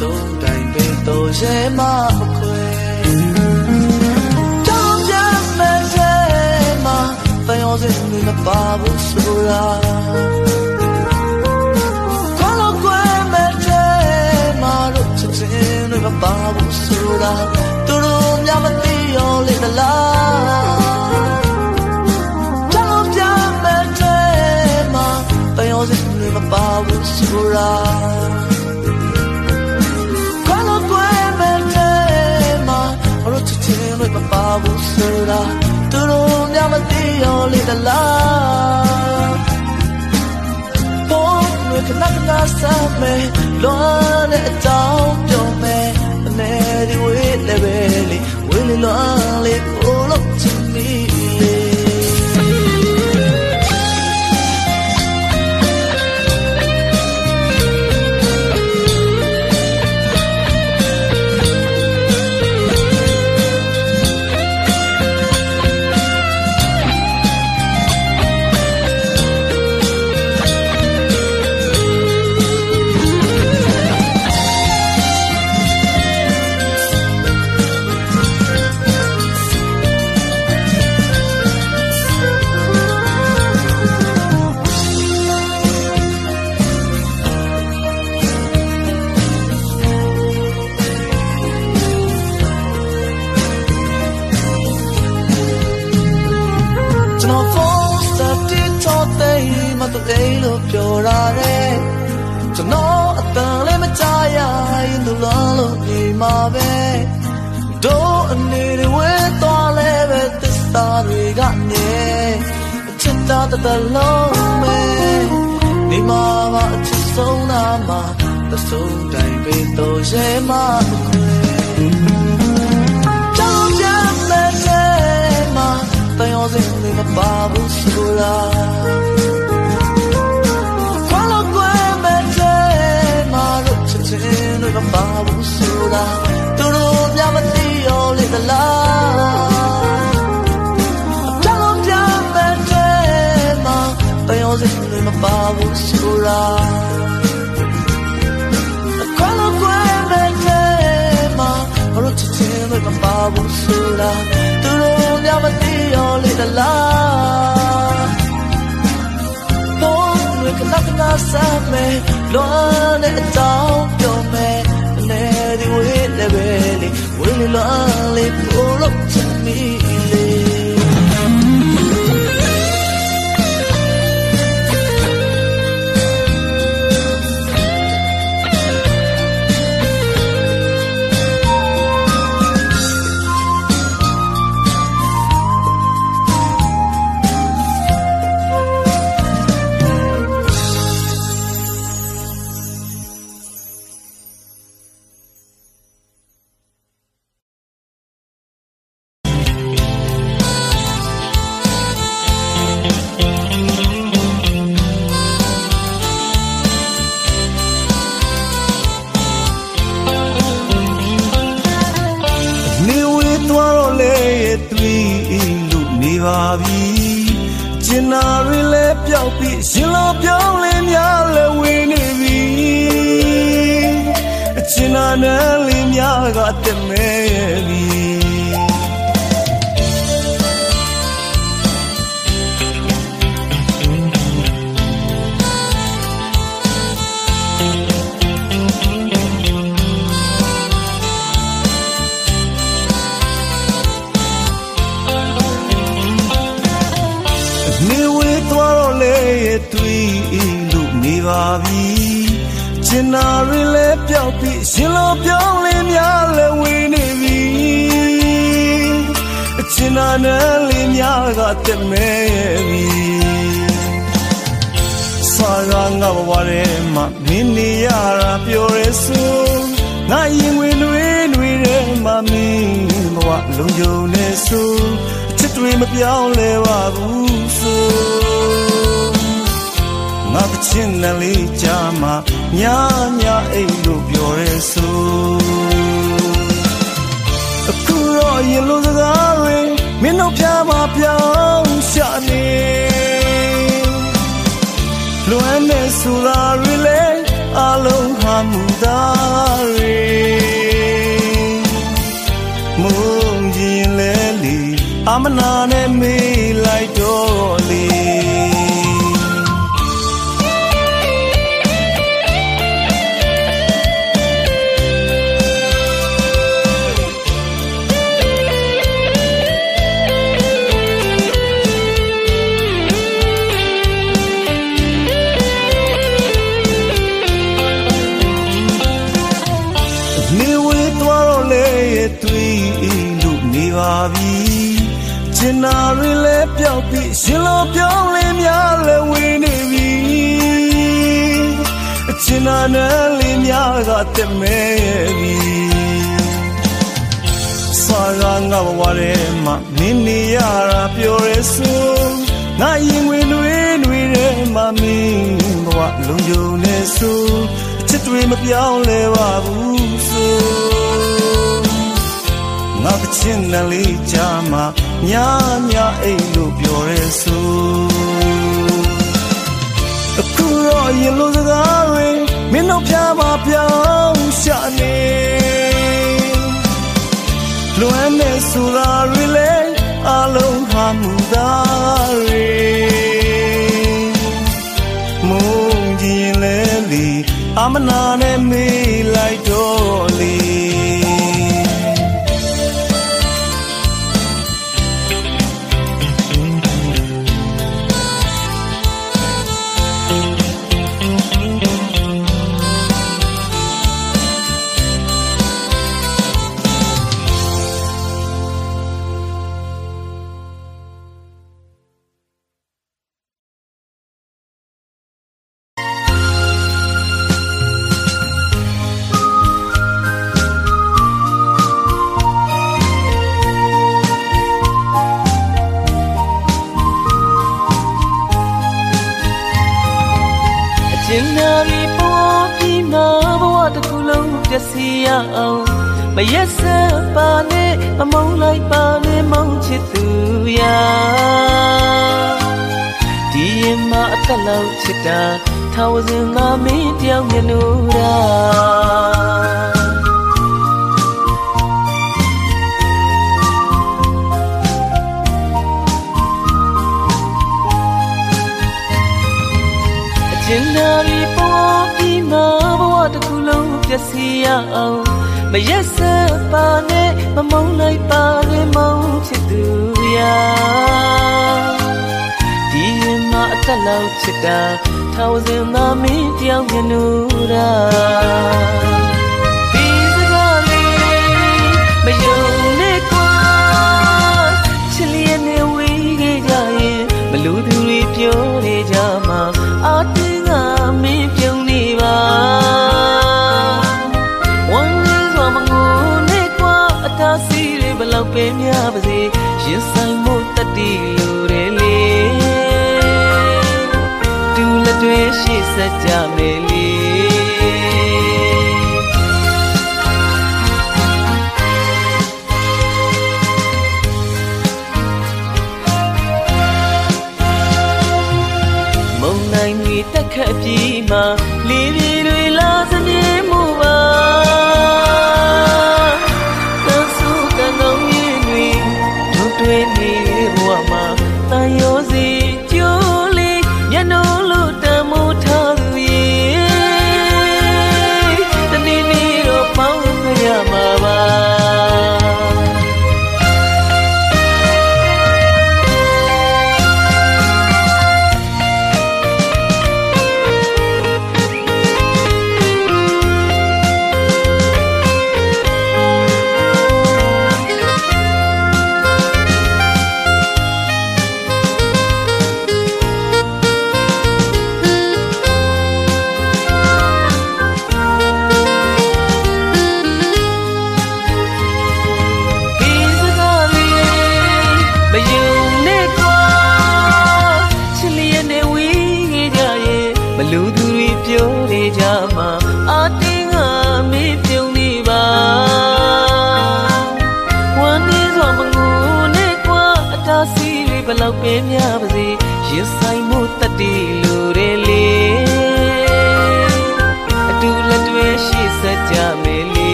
ဆုံးတိုင်းပဲတော့ရဲမမခွဲကြောင်ကြမဲ့ထဲမှာတန်ရောစင်နေမပါဘူးဆိုတာခေါ်လို့ကွယ်မဲ့ထဲမှာတော့ချစ်ချင်းတွေမပါဘူးဆိုတာသူတို့များမသိရောလေသလားကြောင်ကြမဲ့ထဲမှာတန်ရောစင်နေမပါဘူးဆိုတာ ဆိုတာသူတို့များမသိရောလေသလားပေါ်ဝေကနကနာစမဲလွန်တဲ့အကြောင်းပြောမယ်အနေဒီဝေးလည်းပဲလေဝေးလေလွန်လေးပို့ တဲ့မတူအိမ်လို့ပြောရတဲ့ကျွန်တော်အတန်လေးမကြားရရင်သူလုံးလို့နေမှာပဲတို့အနေတွေဝဲသွားလဲပဲသစ္စာတွေကမြဲအချစ်တာတလုံးပဲနေမှာပါအချစ်ဆုံးနာမှာသဆုံးတိုင်းပဲတော့ရဲမခွဲကြောင်ကြမဲ့တဲ့မှာတန်ရောစင်နေမပါဘူးဆိုတာ မပါဘူးဆိုတာသူတို့များမသိရောလေသလားကြောင်ကြမဲ့တဲ့မှာတန်ရောစင်နေမပါဘူးဆိုတာခွာလို့ကွယ်မဲ့တဲ့မှာဘာလို့ချစ်ချင်းတွေမပါဘူးဆိုတာသူတို့များမသိရောလေသလားဘောဝေကနကနာစမဲလွန်တဲ့ အကြောင်းပြောမယ်အနေဒီဝေး ကငါဘဝထဲမှာမင်းနေရတာပြောရဲဆိုငါရင်ဝင်တွေတွေထဲမှာမင်းဘဝလုံးုံနေဆိုချစ်တွေမပြောင်းလဲပါဘူးဆိုငါချင်တယ်လေးကြမှာညာညာအိမ်လို့ပြောရဲဆိုအခုတော့ရင်လိုစကားတွေမင်းတို့ပြမှာပြောင်းရှာနေ လွမ်းနေစူလာရီလေအလုံးဟာမူသားရီမုန်းရင်လဲလီအမနာနဲ့မေးလိုက်တော့ ပါပြီကျင်နာရီလဲပျောက်ပြီးရှင်လိုပြောင်းလဲများလဲဝေးနေပြီအကျင်နာနဲ့လေးများကတက်မဲပြီစာကငါဘဝထဲမှာမင်းနေရတာပြောရဲဆိုငါရင်ဝင်တွေတွေထဲမှာမင်းဘဝလုံးုံနေဆိုချစ်တွေမပြောင်းလဲပါဘူးဆို ငါချင်တယ်လေးချာမှာညာညာအိမ်လို့ပြောရဲဆိုအခုတော့ရင်လိုစကားတွေမင်းတို့ပြပါပြောင်းရှာနေလွမ်းနေစူလာရီလေအလုံးဟာမူသားရီမုန်းခြင်းလဲလီအမနာနဲ့မေးလိုက်တော့လေ တာထာဝစဉ်ငါမင်းတယောက်မျက်နှာရာအကျဉ်းနာရီပေါ်ပြီးမှဘဝတစ်ခုလုံးပျက်စီးရအောင်မရက်စက်ပါနဲ့မမုန်းလိုက်ပါနဲ့မောင်ချစ်သူရာဒီရင်မှာအသက်လောက် ချစ်တာထာဝစဉ်သာမင်းတယောက်မျက်နှာရာဒီစကားလေးမယုံနဲ့ကွာချစ်လျက်နဲ့ဝေးခဲ့ကြရင်ဘလို့သူတွေပြောနေကြမှာအာတင်းကမင်းပြုံးနေပါဝမ်းရင်းစွာမငိုနဲ့ကွာအတားစီးတွေဘလောက်ပဲများပါစေရင်ဆိုင် တူလက်တွေရှိစကြမယ်လေမုံနိုင်တွေတက်ခတ်ပြီးမှ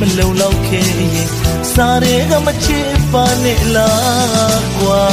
မလုံလောက်ခဲ့ရင်စားရဲကမချစ်ပါနဲ့လားကွာ